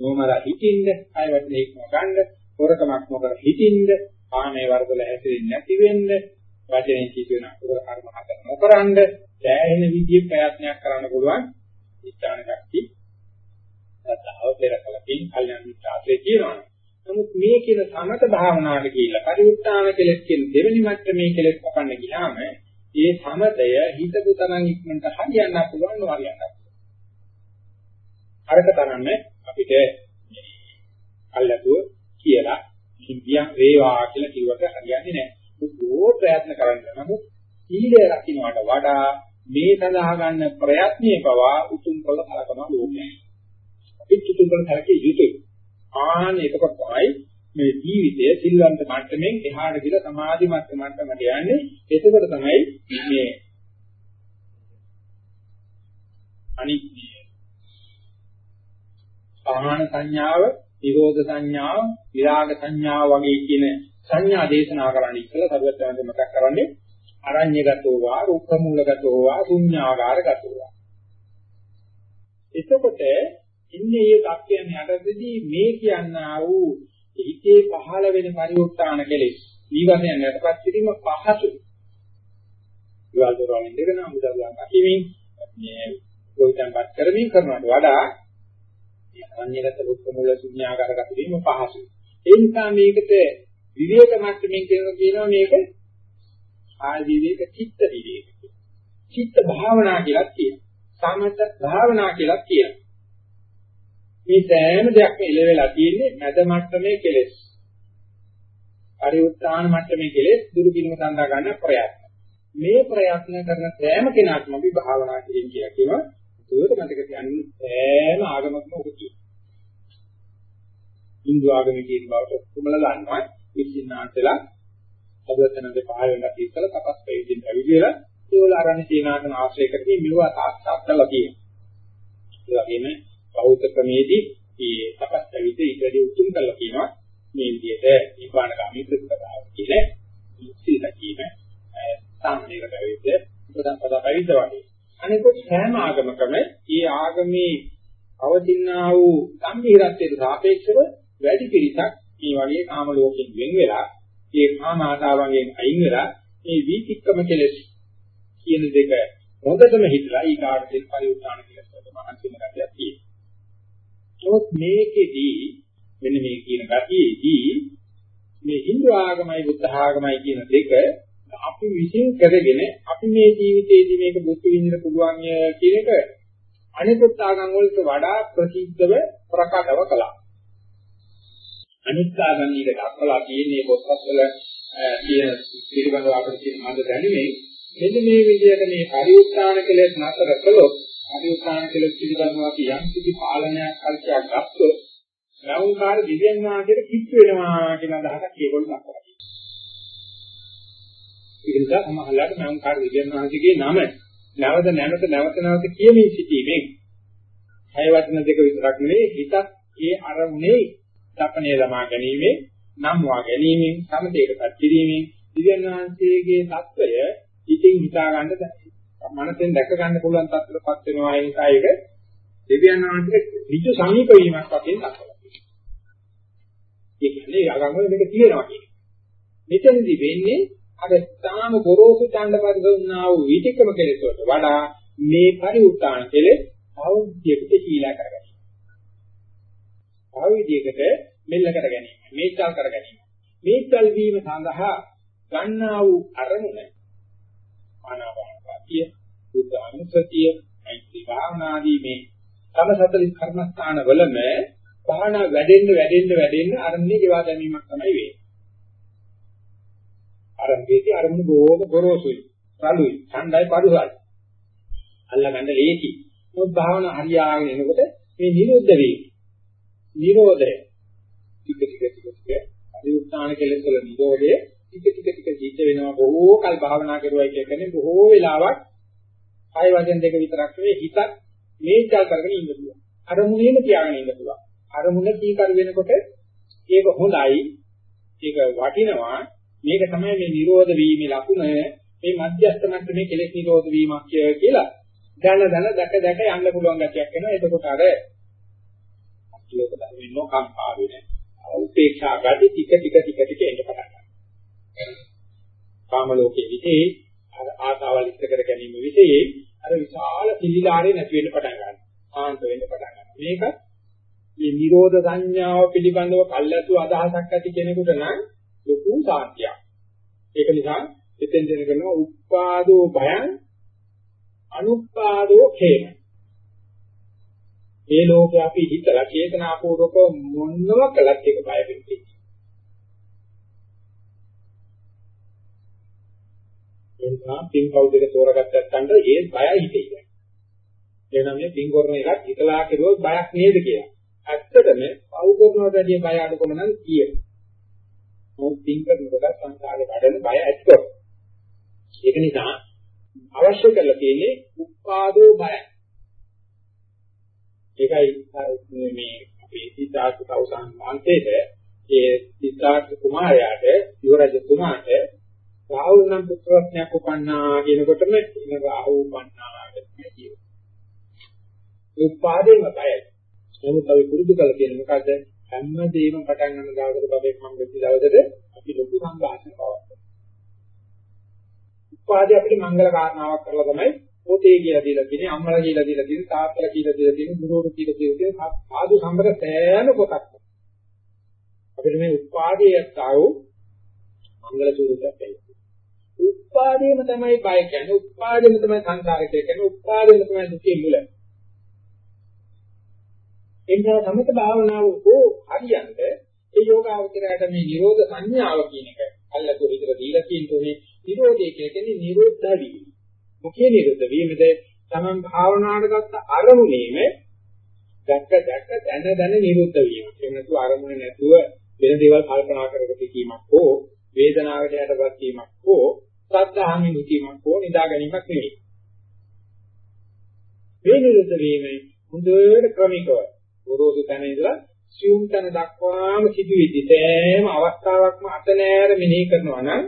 නොමර හිතින්ද අයවත් දෙයක් ගන්න හොරකමක් නොකර හිතින්ද ආනේ වර්ගල හැසිරෙන්නේ නැති වෙන්න වචනෙන් කියනවා උදර කර්ම හතර නොකරනද දැහැෙන විදිහේ ප්‍රයත්නයක් කරන්න පුළුවන්. ස්ථාන ශක්තිය සත්‍යව පෙරකලකින් කල්යනා මිත්‍රාත්‍රේ කියනවා. නමුත් මේ කියන සමත භාවනාවට කියලා පරිඋත්තාන කෙලෙස් කියන දෙවෙනි මට්ටමේ කෙලෙස් කපන්න ගියාම ඒ සමතය හිතපු තරම් ඉක්මනට හරියන්න පුළුවන් නොහරියන්න අරක තරන්නේ අපිට අල්ලතුව කියලා කිම්බියන් වේවා කියලා කිව්වට හරියන්නේ නැහැ. බොහෝ ප්‍රයත්න කරන්න. නමුත් සීලය රකින්නට වඩා මේ සඳහා ගන්න ප්‍රයත්නයේ පවා උතුම් කළ කලකම ලෝකයි. අපි උතුම් කළ කලකේ යුතුයි. ආන එතකොට තමයි මේ ජීවිතය සිල්වන්ත මට්ටමින් එහාට ගිහලා සමාධි මට්ටමට යන්නේ. එතකොට තමයි මේ අනිත් ආහන සංඥාව, නිරෝධ සංඥාව, විරාග සංඥාව වගේ කියන සංඥා දේශනා කරන්න ඉස්සෙල්ලා සරුවත් යන මතක් කරන්නේ අරඤ්‍යගතෝ වා, රුක්ඛමූලගතෝ වා, ශුඤ්ඤාගාරගතෝ වා. එතකොට ඉන්නේ මේ தත්යන් යටතේදී මේ කියනා වූ හිතේ පහළ වෙන පරිඋත්තාන කෙලෙස් ඊවරණයන් යටපත් කිරීම පහසුයි. විවාද දරමින් දෙකන මුදල්ලන් අකිමින් මේ ගොවිතැන්පත් කරමින් කරනවට වඩා මේ අරඤ්‍යගත රුක්ඛමූල ශුඤ්ඤාගාරගත වීම පහසුයි. ඒ නිසා මේකට විවේක මට්ටමින් කියනවා මේක ආය විවේක චිත්ත විවේක. චිත්ත භාවනා කියලා කියනවා. සමත භාවනා කියලා කියනවා. මේ සෑම දෙයක්ම එළවෙලා තියෙන්නේ මැද මට්ටමේ කෙලෙස්. පරිඋත්ථාන මට්ටමේ කෙලෙස් දුරු කිරීම සඳහා ගන්න ප්‍රයත්න. මේ ප්‍රයත්න කරන සෑම කෙනාටම අපි භාවනා කිරීම කියලා කියනවා. ඒක මතක තියාගන්න සෑම ආගමකම ඔක කියනවා. Hindu ආගමේ කියන බවට ඔක්කොමලා දන්නවා. විශ්ින්නාන්තලා අදවතනගේ පහළ වෙනකන් ඉස්සලා තපස් ප්‍රයෝජන ඇවිදලා ඒවල ආරණ්‍ය සීනාසන ආශ්‍රය කරගෙන මිලුවා තාක්ෂාත් කරලා තියෙනවා. ඒ වගේම බෞද්ධ ක්‍රමේදී මේ තපස් ඇවිද ඊටදී උතුම් කරලා කියනවා මේ විදිහට නිපාන ගාමී ප්‍රතිපදාව කියන සීල කීම සාමනීරට ඇවිද උපදන් පද පැවිද්ද වගේ. අනිකුත් සෑම ආගමකම මේ ආගමේ අවදින්නා වූ සම්පීරත්වයට සාපේක්ෂව වැඩි පිරිසක් මේ වගේ කාම ලෝකෙන් වෙන් වෙලා ඒ කාම ආශාවන්ගෙන් අයින් වෙලා මේ වීතික්කම කෙලෙස් කියන දෙක හොඳටම හිතලා ඊගාට දෙල් පරිඋත්සාහන කෙලෙස් වලට මහන්සි වෙන ගැටියක් තියෙනවා. නමුත් මේකෙදී මෙන්න මේ කියන ගතියේදී මේ Hindu ආගමයි බුද්ධ ආගමයි කියන දෙක අපි විශ්ින් කරගෙන අපි මේ ජීවිතයේදී මේක බුද්ධ විඳින්න පුළුවන් කියන එක අනිකුත් ආගම් වලට වඩා ප්‍රසිද්ධව ප්‍රකටව කළා. අනිත්‍යගන් ඊට දක්වලා තියෙන්නේ පොත්පත්වල කියන පිළිබඳව අපිට තියෙන මන්ද දැනුමේ මෙන්න මේ විදිහට මේ පරිඋත්සාහන කෙලෙස් නතර කළොත් අරියෝපාන කෙලෙස් පිළිබඳව කියන කිසි පාලනයක් අර්ථයක් ගත්තොත් නවුකාර දිව්‍යන් වාදයට කිච්චු වෙනවා කියන අදහසක් ඒගොල්ලෝ දක්වනවා. ඒ නිසා සමහරලාට නවුකාර දිව්‍යන් වාදයේ නම නැවත නැවත නැවත නැවත කියමින් සිටීමෙන් හය වචන දෙක විතරක් නෙවෙයි හිතත් ඒ අරමුණේ තපණය ළමා ගැනීමේ නම් වා ගැනීමෙන් සමතේකපත් කිරීමෙන් දිව්‍යන් වහන්සේගේ தত্ত্বය ඉතින් හිතා ගන්නද මනසෙන් දැක ගන්න පුළුවන් තත්ත්වයකටපත් වෙනවා ඒ නිසා ඒක දෙවියන් වහන්සේ විජු සමීප වීමක් වශයෙන් දක්වලා ඒ කියන්නේ අගංගල මේක තියෙනවා කියන්නේ. මෙතනදි වෙන්නේ අර තාම ගොරෝසු ඡන්දපද දුන්නා වූ විතිකම කෙලෙස් වලට වඩා මේ පරිඋත්තාන කෙලෙස් අවුද්‍යකට සීලා කරගන්න. අවුද්‍යයකට මෙල්ල කර ගැනීම, මේචල් කර ගැනීම. මේචල් වීම සඳහා ගන්නා වූ අරමුණ ආනාපානසතිය, බුද්ධ අනුසතිය, මෛත්‍රී භාවනාදී මේ තම සතර කර්මස්ථාන වලම භාවනා වැඩෙන්න වැඩෙන්න වැඩෙන්න අරමුණේ ගෙවා දැමීමක් තමයි වෙන්නේ. අරමුණේදී අරමුණ බොහොම ගොරෝසුයි, සලුයි, ඡණ්ඩයි පඩුසයි. අල්ලගන්න ලේසි. මොකද භාවනා හරියාගෙන එනකොට මේ නිරුද්ධ වෙයි. නිරෝධය ටික ටික ටික ටික අනිඋත්සාහන කෙලෙස් වල නිරෝධය ටික ටික ටික සිද්ධ වෙනවා. බොහෝ කල් භාවනා කරුවයි කියන්නේ බොහෝ වෙලාවක් ආය වචන දෙක විතරක් නෙවෙයි හිතත් මේචල් කරගෙන ඉන්න පුළුවන්. අරමුණේම තියාගෙන ඉන්න පුළුවන්. අරමුණ කීකර වෙනකොට ඒක හොඳයි. ඒක වටිනවා. මේක තමයි මේ නිරෝධ වීමේ ලකුණ. මේ මධ්‍යස්ථ මට්ටමේ කෙලෙස් නිරෝධ වීමක් කියලා දැන දැන දැක දැක යන්න පුළුවන් ගැටියක් වෙනවා එතකොට අර ලෝක ධර්මෙන් නොකම්පා වෙන උපේක්ෂා ගති ටික ටික ටික ටික එන්න පටන් ගන්නවා. කාම ලෝකයේ විදී අර ආසාවල් ඉස්ත කර ගැනීම විදී අර විශාල පිළිලාරේ නැති වෙන්න පටන් ගන්නවා ආන්ත වෙන්න පටන් ගන්නවා මේක මේ නිරෝධ සංඥාව පිළිබඳව කල්ැතු අදහසක් ඇති කෙනෙකුට නම් ලොකු සාක්ෂියක්. ඒක නිසා එතෙන් දෙන කරනවා උපාදෝ භයං අනුපාදෝ khේම. මේ ලෝකේ අපි හිතලා චේතනාපූර්වක මොනව කළත් ඒක බය වෙන්නේ. එනිසා පින් කවුදක තෝරගත්තත් අන්න ඒ බයයි හිතේ. එනනම් මේ පින් කරන එකත් හිතලා කෙරුවොත් බයක් නේද කියලා. ඇත්තටම පව් කරනවටදී බය අඩුකම නම් කියේ. මොකද පින් කරනකොට සංසාරේ වැඩෙන බය ඇත්තෝ. ඒක නිසා අවශ්‍ය කරලා තියෙන්නේ උපාදෝ බය. ඒකයි මේ අපේ සිතාර්ථ කවුසන් වහන්සේට ඒ සිතාර්ථ කුමාරයාට යුවරජ තුමාට රාහුල නම් පුත්‍රත්වයක් උපන්නා කියනකොටම එන රාහුල උපන්නා කියනවා. උපාදේම බයයි. නමුත් අපි පුරුදු කරලා තියෙන මොකද හැමදේම පටන් ගන්න දවසට බබෙක් මම වෙච්ච දවසට අපි ලොකු සංඝාසන පවත්වනවා. උපාදී අපිට මංගල කාරණාවක් කරලා තමයි පොතේ කියලා දීලා තියෙන්නේ අම්මලා කියලා දීලා තියෙන්නේ තාත්තලා කියලා දීලා තියෙන්නේ ගුරුවරු කියලා දීලා තියෙන්නේ සාදු සම්බර සෑම පොතක්. අපිට මේ උපාදීයක් ආවෝ මංගල ස්වරූපයක් වෙන්නේ. උපාදීම තමයි බය කියන්නේ උපාදීම තමයි සංසාරය කියන්නේ උපාදීම තමයි දුකේ මුල. එනිසා සමත භාවනාව හෝ හරියන්ට ඒ යෝගාවචරයට මේ නිරෝධ සංඥාව කියන එක අල්ලතු විතර දීලා තියෙන්නේ නිරෝධය කියන්නේ නිරෝධ වීම. මොකේ නිරෝධ වීමද? තමන් භාවනාවට ගත්ත අරමුණේම දැක්ක දැක්ක දැන දැන නිරුද්ධ වීම. එහෙම නැතුව අරමුණ නැතුව වෙන දේවල් කල්පනා කරගෙන සිටීමක් හෝ වේදනාවට යටපත් වීමක් හෝ සද්ධාහමි නිතීමක් හෝ නිදා ගැනීමක් නෙවෙයි. මේ නිරුද්ධ වීම හොඳට ක්‍රමිකව ගොරෝසු තැන ඉඳලා සියුම් තැන දක්වාම සිදුවෙද්දි සෑම අවස්ථාවකම අත නෑර මෙනෙහි කරනවා නම්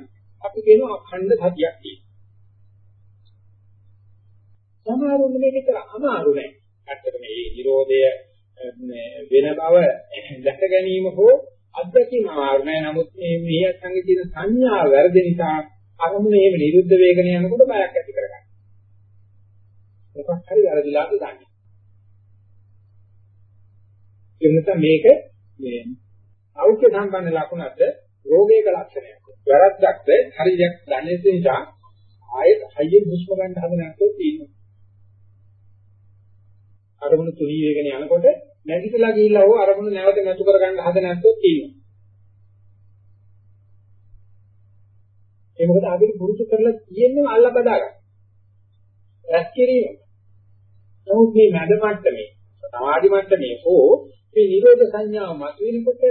අපි කියනවා අඛණ්ඩ සතියක් කියලා. සමහරුන් මේක විතර අමාරු නෑ. ඇත්තටම මේ Nirodhaය වෙන බව දැක ගැනීම හෝ අත්දැකීම අමාරු නෑ. නමුත් මේ මෙහි සංගේ තියෙන සංඥා වැරදි නිසා අරමුණ එහෙම නිරුද්ධ වේගන යනකොට බයක් ඇති කරගන්නවා. මොකක් හරි වැරදිලාද දන්නේ. ඒ නිසා මේක මේ සෞඛ්‍ය සම්බන්ධ ලක්ෂණත් රෝගයක ලක්ෂණයක්. වැරද්දක්ද හරියක් දැනෙන නිසා ආයෙත් හයියෙන් හුස්ම ගන්න හදන නැත්නම් තියෙනවා. අරමුණු තුනී වේගන යනකොට නැගිටලා ගිහිල්ලා හෝ අරමුණ නැවත නැතු කරගන්න හද නැත්තොත් තියෙනවා. ඒ මොකද අපි පුරුදු කරලා තියෙන්නේ අල්ල බදා ගන්න. රැස් කිරීම. නමුත් මේ මැද මට්ටමේ සමාධි මට්ටමේ හෝ මේ නිරෝධ සංඥාව මතුවෙනකොට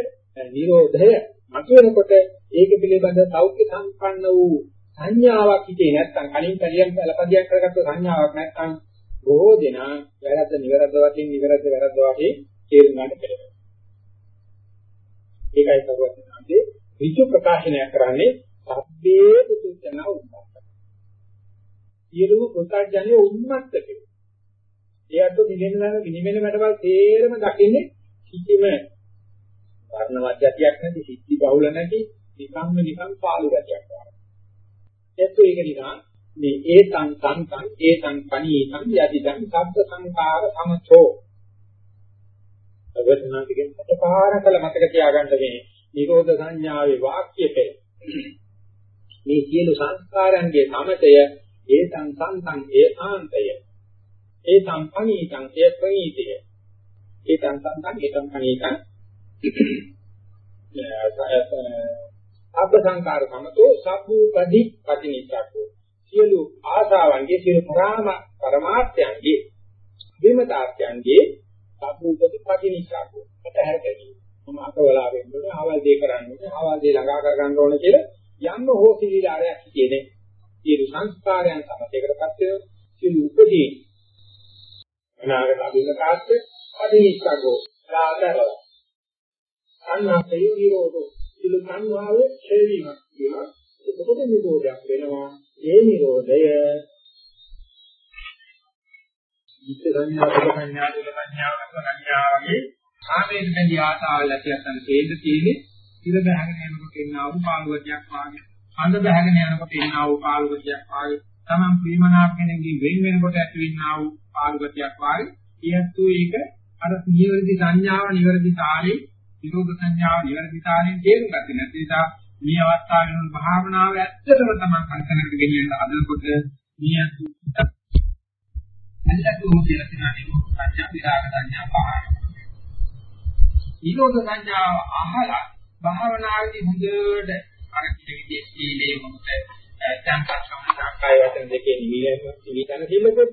නිරෝධය මතුවෙනකොට ඒක පිළිබඳ සෞඛ්‍ය සම්පන්න වූ සංඥාවක් හිතේ නැත්නම් කලින් පරියන් පළපදියක් කරගත්ත සංඥාවක් නැත්නම් බොහෝ දෙනා වැරද්ද නිවැරද්ද වශයෙන් නිවැරද්ද වැරද්ද වශයෙන් තේරුම් ගන්නට පෙළඹෙනවා. ඒකයි සර්වඥාන්සේ විචු ප්‍රකාශනය කරන්නේ සබ්බේ දුක්ඛන උම්මත්ත. සියලුම පුතඥය උම්මත්තක. ඒකට නිවෙන නිවෙන වැඩවල් තේරම දකින්නේ කිසිම වර්ණ වර්ගයක් නැති සිද්ධි බහුල නැති නිකම්ම නිකම් පාළු ගැටයක් වගේ. එත් ඒක නිසා මේ ඒ සං සං ඒ සං පණීතං යදිදං සබ්බ සංකාර සමතෝ අවතනාතිකෙන් අතපාරකල මතක තියාගන්න මේ නිරෝධ සංඥාවේ වාක්‍යයට මේ සියලු සංස්කාරයන්ගේ සමතය ඒ සං සං ඒ ආන්තය ඒ සම්පණීතං ඒ ප්‍රණීතය ඒ සං සං ඒ සම්පණීතං අබ්බ සංකාර සමතෝ සබ්බූපදි පටිනිච්ඡකෝ සියලු ආසාවන්ගේ සියලු පරාම පරමාර්ථයන්ගේ විමතාර්ථයන්ගේ සබ්බූපදි පටිනිච්ඡකෝ අතහැර ගැනීම මම අකවලා වෙන්නේ ආවල් දේ කරන්නේ ආවල් දේ ළඟා කර ගන්න ඕන කියලා යම්ම හෝ සිවිලාරයක් කියන්නේ සියලු සංස්කාරයන් සමතේකටපත් වෙන සියලු උපදී අනාගත අභින්න කාස්සේ පටිනිච්ඡකෝ සාදරව. අන්නතේ විරෝධෝ. සිළු සංවාවේ ඡේවීමක් කියනවා. එතකොට නිරෝධයක් වෙනවා. ඒ නිරෝධය. ඉච්ඡ සංඥා සුඛ සංඥා දුල සංඥා රස සංඥා වගේ ආවේගකදී ආසාවල් ඇතිවන හේද තියෙන්නේ ඉර බහගෙන යනකොට එන්නා වූ පාළුවතියක් වාගේ අඳ බහගෙන යනකොට එන්නා වූ පාළුවතියක් වාගේ තමන් ප්‍රේමනාප කෙනෙක්ගේ වෙන් වෙනකොට ඇතිවෙනා වූ පාළුවතියක් වාගේ ඊයත් ඒක අර නිවැරදි සංඥාව නිවැරදි තාලේ නිරෝධ සංඥාව නිවැරදිතාවෙන් තේරුම් ගත්තේ නැති නිසා මේ අවස්ථාවේ වුණ භාවනාව ඇත්තටම තමයි සංකල්පයකට ගෙනියන්න හදනකොට මේ අන්තතු කියලා කියනනේ සංඥා විරාග සංඥා පහළ. නිරෝධ සංඥාව අහලා භාවනාවේදී හොඳට අර කිවිදේ සීලේ මොකද සංකල්ප සම්පූර්ණයි වචන දෙකේ නිවිලම නිවිතන සිල්ලකොත්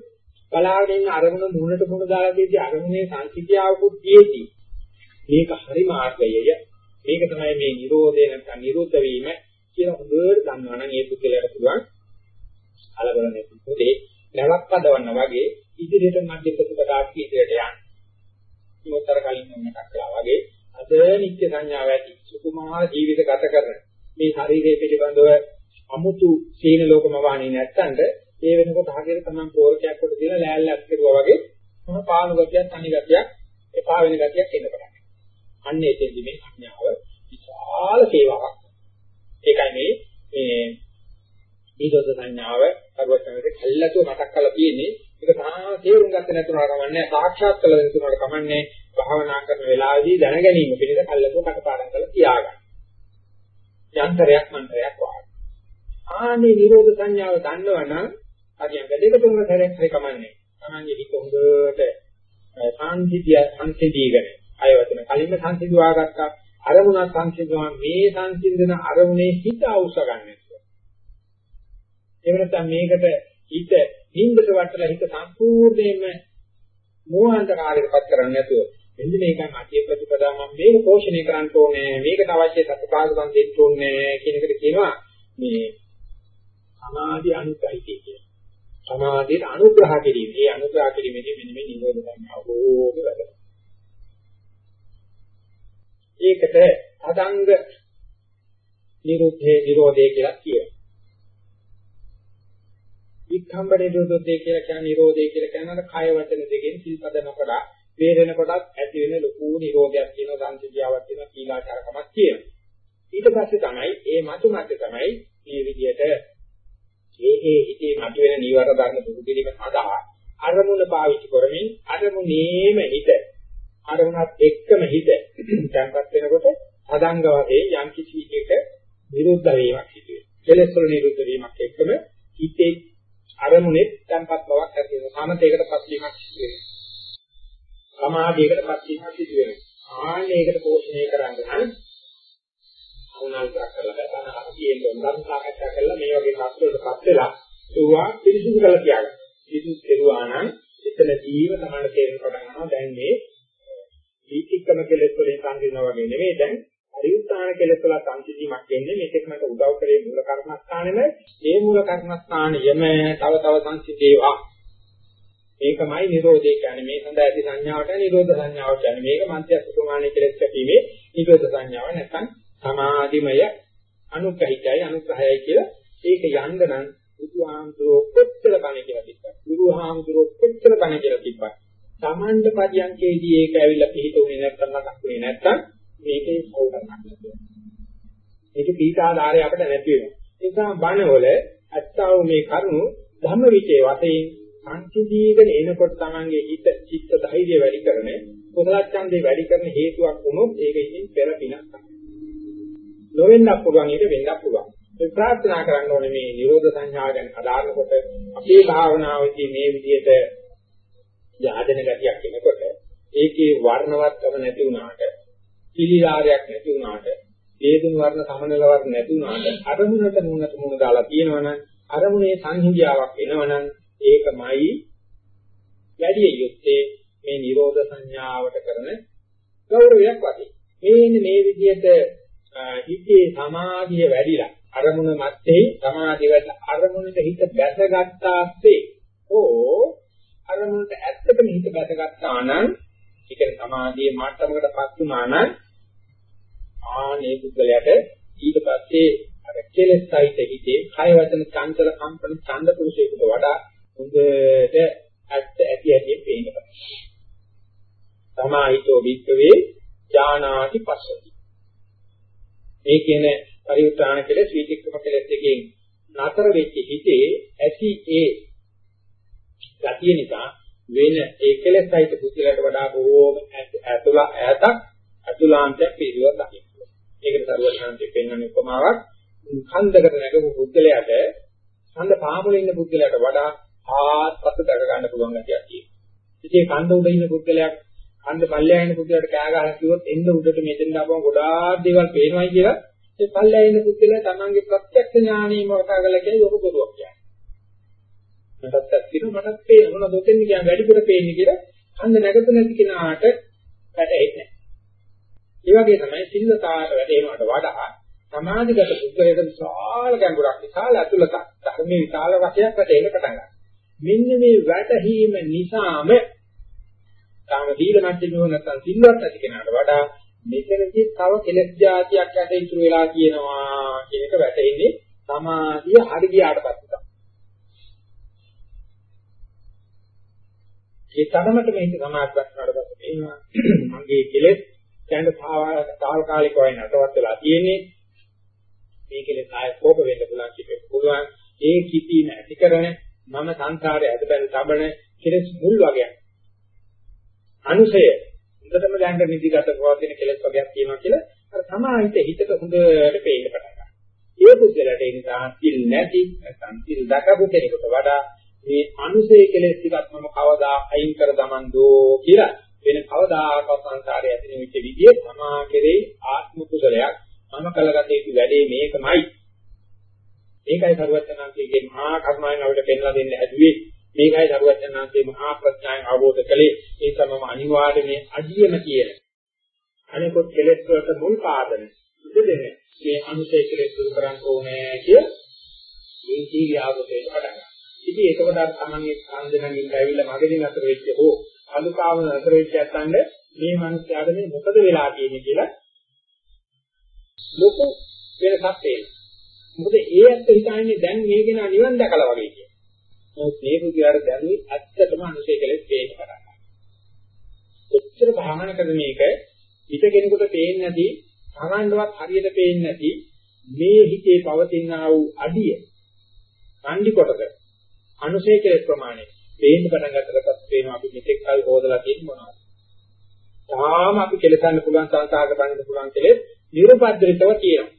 බලාගෙන ඉන්න අරමුණ මූණට මුණ දාලා දෙද්දී අරමුණේ සංසිතියාවකුත් තියෙදී මේක හරි මාර්ගයය. මේක තමයි මේ Nirodhe නැත්නම් නිරුද්ධ වීම කියලා හොඳට දන්නවනම් ඒ පුද්ගලයාට පුළුවන් කලබල නැති පොතේ නැවක් පදවන්න වගේ ඉදිරියට මධ්‍ය ප්‍රතිපදාට ඉදිරියට යන්න. ඉවතර කලින් මම කතා වගේ අද නිත්‍ය සංඥාව ඇති සුකුමාර ජීවිත ගත කරන මේ ශරීරය පිළිබඳව අමුතු සීන ලෝකම වාණි නැත්තඳ ඒ වෙනකොට හරියට තමන් ප්‍රෝරකයක් කොට දීලා ලෑල්ලක් කරුවා වගේ මොන පාණු ගතියක් තනි ගතියක් එපා වෙන ගතියක් එන්න පටන් අන්න එතෙන්දි මේ සංඥාව විශාල සේවාවක්. ඒකයි මේ මේ ඊගොත සංඥාව සර්වඥාවේ කල්ලාතු මතක් කරලා තියෙන්නේ. ඒක තා තේරුම් ගන්න නැතුනට කමන්නේ සාක්ෂාත් කළ නැතුනට කමන්නේ භාවනා කරන වෙලාවේදී දැන ගැනීම පිණිස කල්ලාතු කටපාඩම් කරලා තියාගන්න. යන්ත්‍රයක් මන්ත්‍රයක් වාගේ. ආනේ නිරෝධ සංඥාව දන්නවනම් හරියට දෙක තුන සැරයක් හරි කමන්නේ. තමන්ගේ හිත හොඳට සාන්තිය සංසිඳීගෙන අය වචන කලින්ම සංසිඳුවා ගත්තා අරමුණක් සංසිඳුවා මේ සංසිඳන අරමුණේ හිත අවශ්‍ය ගන්න. එහෙම නැත්නම් මේකට හිත නින්දට වටලා හිත සම්පූර්ණයෙන්ම මෝහාන්තකාරයටපත් කරන්නේ නැතුව එන්න මේකයි මාතිය ප්‍රතිපදා මම මේක පෝෂණය කරන්න ඕනේ මේකට අවශ්‍ය සත්පාදකම් දෙන්න ඕනේ කියන එකට කියනවා මේ සමාධි අනුග්‍රහිතය කියලා. සමාධියට අනුග්‍රහ කිරීම. ඒ අනුග්‍රහ කිරීමේදී මෙන්න මේ නිරෝධ සංඥාව ඕනේ වැඩ. ඒකට අදංග නිරුද්ධේ නිරෝධය කියලා කියනවා. වික්ඛම්බ නිරෝධය කියලා කියන නිරෝධය කියලා කියනවා කය වචන දෙකෙන් සිල්පද නොකඩ වේරෙන කොටත් ඇති වෙන ලොකු නිරෝධයක් තියෙනවා සංසිද්ධියාවක් තියෙනවා සීලාචාරකමක් තියෙනවා. ඊට පස්සේ තමයි ඒ මතු මත තමයි මේ විදිහට ඒ ඒ හිතේ මතුවෙන නීවර ධර්ම දුරු කිරීම සඳහා අරමුණ පාවිච්චි කරමින් අරමුණේම හිත අරමුණත් එක්කම හිත දැන්පත් වෙනකොට අදංග වශයෙන් යම් කිසි එකක විරුද්ධ වීමක් සිදු වෙනවා. කෙලෙස් වල නිරුද්ධ වීමක් එක්කම හිතේ අරමුණේ දැන්පත් බවක් ඇති වෙනවා. සමතේකටපත් වීමක් සිදු වෙනවා. සමාධියකටපත් වීම සිදු වෙනවා. ආන්නයකට පෝෂණය කරන්න නම් උනාල්පක් කරලා ගන්න අපියෙන් ධර්ම සාකච්ඡා කරලා මේ වගේ තත්ත්වයකටපත් වෙලා ඒවා පිළිසිදු කරලා තියාගන්න. පිළිසිදු කෙරුවා නම් එතන ජීව තමයි තේරෙන පටන් ගන්නවා දැන් මේ දීතික්කම කෙලෙස් වලින් සංසිඳනවා වගේ නෙවෙයි දැන් පරිඋත්ථාන කෙලෙස් වල සංසිඳීමක් වෙන්නේ මේකත් මට උදව් කරේ මූල කර්මස්ථානෙම ඒ මූල කර්මස්ථානෙයම තව තව සංසිඳේවා ඒකමයි නිරෝධය කියන්නේ මේ සඳහා ඇති සංඥාවට නිරෝධ සංඥාව කියන්නේ මේක මන්ත්‍යස්ස ප්‍රමාණය කෙලෙස් කැපීමේ නිරෝධ සංඥාව නැත්නම් සමාධිමය අනුග්‍රහිතයි අනුග්‍රහයයි කියලා ඒක යන්න නම් බුදුහාමුදුරුවෝ කොච්චර බණ කියලා තිබ්බා. බුදුහාමුදුරුවෝ කොච්චර බණ කියලා තිබ්බා. සමන්ඩ පරියන්කේදී ඒක ඇවිල්ලා පිළිතුනේ නැත්නම් නැතක්ුනේ නැත්නම් මේකේ සෞකරණක් නැතුව. මේක පීඨාධාරය අපිට නැති වෙනවා. ඒ නිසා බණවල අත්තාව මේ කරුණු ධම්ම විචේ වශයෙන් සංසිඳීගෙන එනකොට තමන්ගේ හිත චිත්ත ධෛර්යය වැඩි කරන කුසල ඡන්දේ වැඩි කරන හේතුවක් වුණොත් ඒක ඉතින් පෙර පිනක් තමයි. නොවෙන්නත් පුළුවන් ඒක වෙන්නත් පුළුවන්. ඒ ප්‍රාර්ථනා කරන්න ඕනේ මේ නිරෝධ සංඥා ගැන අදාළකොට අපේ භාවනාවේදී මේ විදිහට යාදන ගතියක් එනකොට ඒකේ වර්ණවත්කම නැති වුණාට පිළිලාරයක් නැති වුණාට හේතුන් වර්ණ සමනල වර්ණ නැති වුණාට අරමුණට මුණට මුණ දාලා තියෙනවනම් අරමුණේ සංහිඳියාවක් එනවනම් ඒකමයි වැඩි යුත්තේ මේ නිරෝධ සංඥාවට කරන ගෞරවයක් වගේ. මේ මේ විදිහට හිතේ සමාධිය වැඩිලා අරමුණ මැත්තේ සමාධියට අරමුණට හිත බැසගත්තාස්සේ ඕ අරමුණට ඇත්තටම හිත බැසගත්තා නම් ඒ කියන්නේ සමාධියේ මට්ටමකටපත් වුණා නම් ආනේ පුද්ගලයාට ඊට පස්සේ අර කෙලෙස් සහිත හිතේ කය වචන චංචල කම්පන ඡන්ද පුරුෂයෙකුට වඩා හොඳට ඇත්ත ඇති ඇති පේන්න පටන් සමාහිතෝ වික්කවේ ඥානාති පස්සති. මේ කියන පරිඋත්‍රාණ කෙලෙස් විචක්කම කෙලෙස් දෙකෙන් නතර වෙච්ච හිතේ ඇති ඒ ගතිය නිසා වෙන ඒ කෙලෙස් සහිත පුද්ගලයාට වඩා බොහෝම ඇතුළ ඈතක් අතුලාන්තයක් පිළිවෙල දකින්න. ඒකට සරුවචාන්තේ පෙන්වන උපමාවක් කන්දකට නැගපු පුද්ගලයාට කන්ද පාමුලේ ඉන්න පුද්ගලයාට වඩා ආත්පත් දක ගන්න පුළුවන් ගැතියක් තියෙනවා. ඉතින් කන්ද උඩ ඉන්න පුද්ගලයාට කන්ද පල්ලෙහා ඉන්න පුද්ගලයාට කෑ ගහලා කිව්වොත් එන්න උඩට මෙතෙන් ආපුවම ගොඩාක් දේවල් පේනවායි කියලා ඒ පල්ලෙහා ඉන්න පුද්ගලයා තමන්ගේ ප්‍රත්‍යක්ෂ ඥාණයෙන් මොකටද කියලා කියයි ඔබ බොරුවක් කියන්නේ. මටත් ඇත්තට මටත් පේන මොනවද ඔතෙන් කියන්නේ වැඩිපුර පේන්නේ කියලා කන්ද නැගතු නැති කෙනාට වැටහෙන්නේ නැහැ. ඒ වගේ තමයි සිල්ලතාවට වැටේනවට වඩා සමාධිගත පුද්ගලයාට විශාල ගැඹුරක් විශාල අතුලතක් ධර්මයේ විශාල වශයෙන් වැටෙන්න පටන් ගන්නවා. මෙන්න මේ වැටහීම නිසාම තාම දීල මැදිනෝ නැත්නම් සිල්වත් නැති කෙනාට වඩා මෙතනදී තව කෙලෙස් જાතියක් යට ඉතුරු වෙලා කියනවා කියන එක වැටෙන්නේ සමාධිය හරි ගියාට පස්සේ ඒ තරමට මේක සමාධියක් කරලා පස්සේ මගේ කෙලෙස් දැන් තාවකාලිකව නටවත් වෙලා තියෙන්නේ. මේ කෙලෙස් ආය කෝප වෙන්න පුළුවන් කිපෙන්න පුළුවන්. ඒ කිපීම ඇති කරන මම සංසාරයේ ඇදපැන තබන කෙලෙස් මුල් වගේක්. අනුසය. හොඳටම දැනට නිදිගත පවතින කෙලෙස් වගේක් තියෙනවා කියලා අර සමාහිත හිතට හොඳට පේන්න පටන් ගන්නවා. ඒ පුද්ගලයාට ඒ නිසා සිල් නැති නැත්නම් සිල් දකපු කෙනෙකුට වඩා මේ අනුසය කෙලෙස් ටිකක් මම කවදා අයින් කර දමන් දෝ කියලා වෙන කවදාකවත් සංසාරයේ ඇතිවෙන විට විදිය තමා කෙරේ ආත්ම කුසලයක් මම කළගත යුතු වැඩේ මේකමයි. මේකයි සරුවචනාංශයේ මහා කර්මයන් අපිට පෙන්ලා දෙන්න හැදුවේ. මේකයි සරුවචනාංශයේ මහා ප්‍රඥාවෙන් අවබෝධ කළේ. ඒ තමයි අනිවාර්යයෙන් මේ අධියම කියන. අනිකොත් කෙලෙස් වලට මුල් පාදන. ඉතින් මේ අනුසය කෙලෙස් දුරු කරන්න ඕනේ කිය මේ ජීවි ආවතේ පටන් ගන්නවා. ඉතින් ඒකවල තමන්ගේ සංජනන් ඉන්න ඇවිල්ලා මගෙන් අතර වෙච්ච හෝ අනුකාම අතර වෙච්ච යත්තන්ද මේ මිනිස්යාට මේ මොකද වෙලා තියෙන්නේ කියලා ලොකු වෙනසක් තියෙනවා. මොකද ඒ ඇත්ත හිතන්නේ දැන් මේ කෙනා නිවන් දැකලා වගේ කියන. නමුත් මේ පුදුරට දැනුයි ඇත්තටම අනුසය කෙලෙස් පේන්න පටන් ගන්නවා. කොච්චර භාවනාකද මේක හිත කෙනෙකුට පේන්නේ නැති, තමන්වත් හරියට පේන්නේ නැති මේ හිතේ පවතිනා වූ අඩිය කණ්ඩි කොටක අනුසය කෙලෙස් ප්‍රමාණය පේන්න පටන් ගන්නකොට පේනවා අපි මෙතෙක් කල් හොදලා තියෙන මොනවද. තාම අපි කෙලසන්න පුළුවන් සංසාරක බඳින්න පුළුවන් කෙලෙස් නිර්පද්‍රිතව තියෙනවා.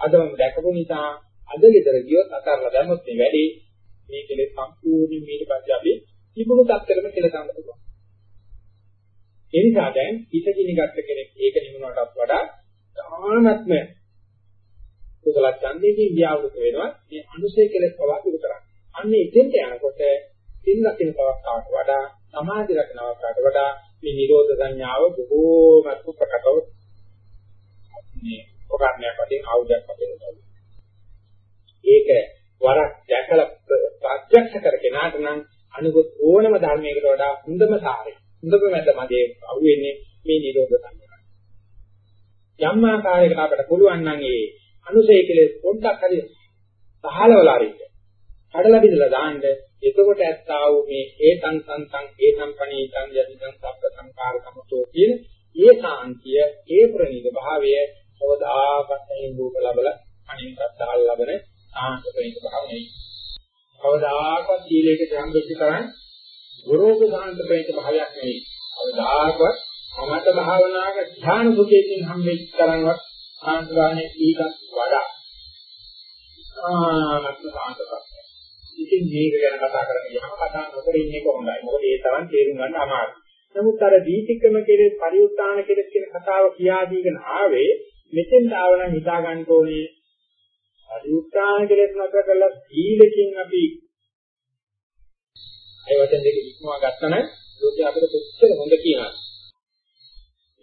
අද මම දැකපු නිසා අද ගෙදර ගියොත් අතරලා දැම්මොත් මේ වැඩි මේ කෙලෙස් සම්පූර්ණයෙන් ඊට පස්සේ අපි තිබුණු තත්ත්වෙම කෙලසන්න පුළුවන්. ඒ නිසා දැන් හිත කිනිගත්ත කෙනෙක් ඒක නිමුණටත් වඩා තානත්ම කුසල ඡන්දයේ ව්‍යාවෘත වෙනවා මේ අනුසය කෙලෙස් පවා දුරු කරන්නේ. අන්න එතෙන්ට යනකොට සිල් ලකින පවක්කාට වඩා සමාධි රකින්නවට වඩා මේ නිරෝධ සංඥාව බොහෝමත්ම ප්‍රකටව මේ උපකරණයක් වශයෙන් ආයුධයක් වශයෙන් උදව් ඒක වරක් දැකලා ප්‍රත්‍යක්ෂ කර කෙනාට නම් අනුගත ඕනම ධර්මයකට වඩා හොඳම සාරේ හොඳම මැදමදී අහුවෙන්නේ මේ නිරෝධ සංඥා. යම් ආකාරයකට අපට පුළුවන් නම් ඒ අනුසය කෙලෙස් පොඩ්ඩක් හරි පහළවලා අරින්න. කඩලා බිඳලා දාන්න එතකොට ඇත්තා වූ මේ ඒතං සංතං ඒතං පණීතං යදිදං සබ්බ සංකාර සමතෝ කියන ඒ සාන්තිය ඒ ප්‍රණීත භාවය සවදාපත් ඇහිඳ රූප ලබල අනිත් සත්තාල් ලබන සාන්ත ප්‍රණීත භාවයයි. කවදාකවත් සීලයක සම්බෙච්ච කරන් ගුරුක සාන්ත ප්‍රණීත භාවයක් නෙවෙයි. කවදාකවත් සමත භාවනාවක ධ්‍යාන සුඛයෙන් හම්බෙච්ච කරන්වත් සාන්ත භාවනේ ඊටත් වඩා ආත්ම සාන්තකම්. ඉතින් මේක ගැන කතා කරගෙන යනවා කතා නොකර ඉන්නේ කොහොමදයි? මොකද ඒ තරම් තේරුම් ගන්න අමාරුයි. නමුත් අර දීතික්‍රම කෙරේ පරිඋත්තාන කෙරේ කියන කතාව කියා දීගෙන ආවේ මෙතෙන් ආවනම් හිතා ගන්න ඕනේ පරිඋත්තාන කෙරේ නතර කළා සීලකින් අපි ඒ වචන දෙක ඉක්මවා ගත්තම ලෝකේ අපිට කොච්චර හොඳ කියනවා.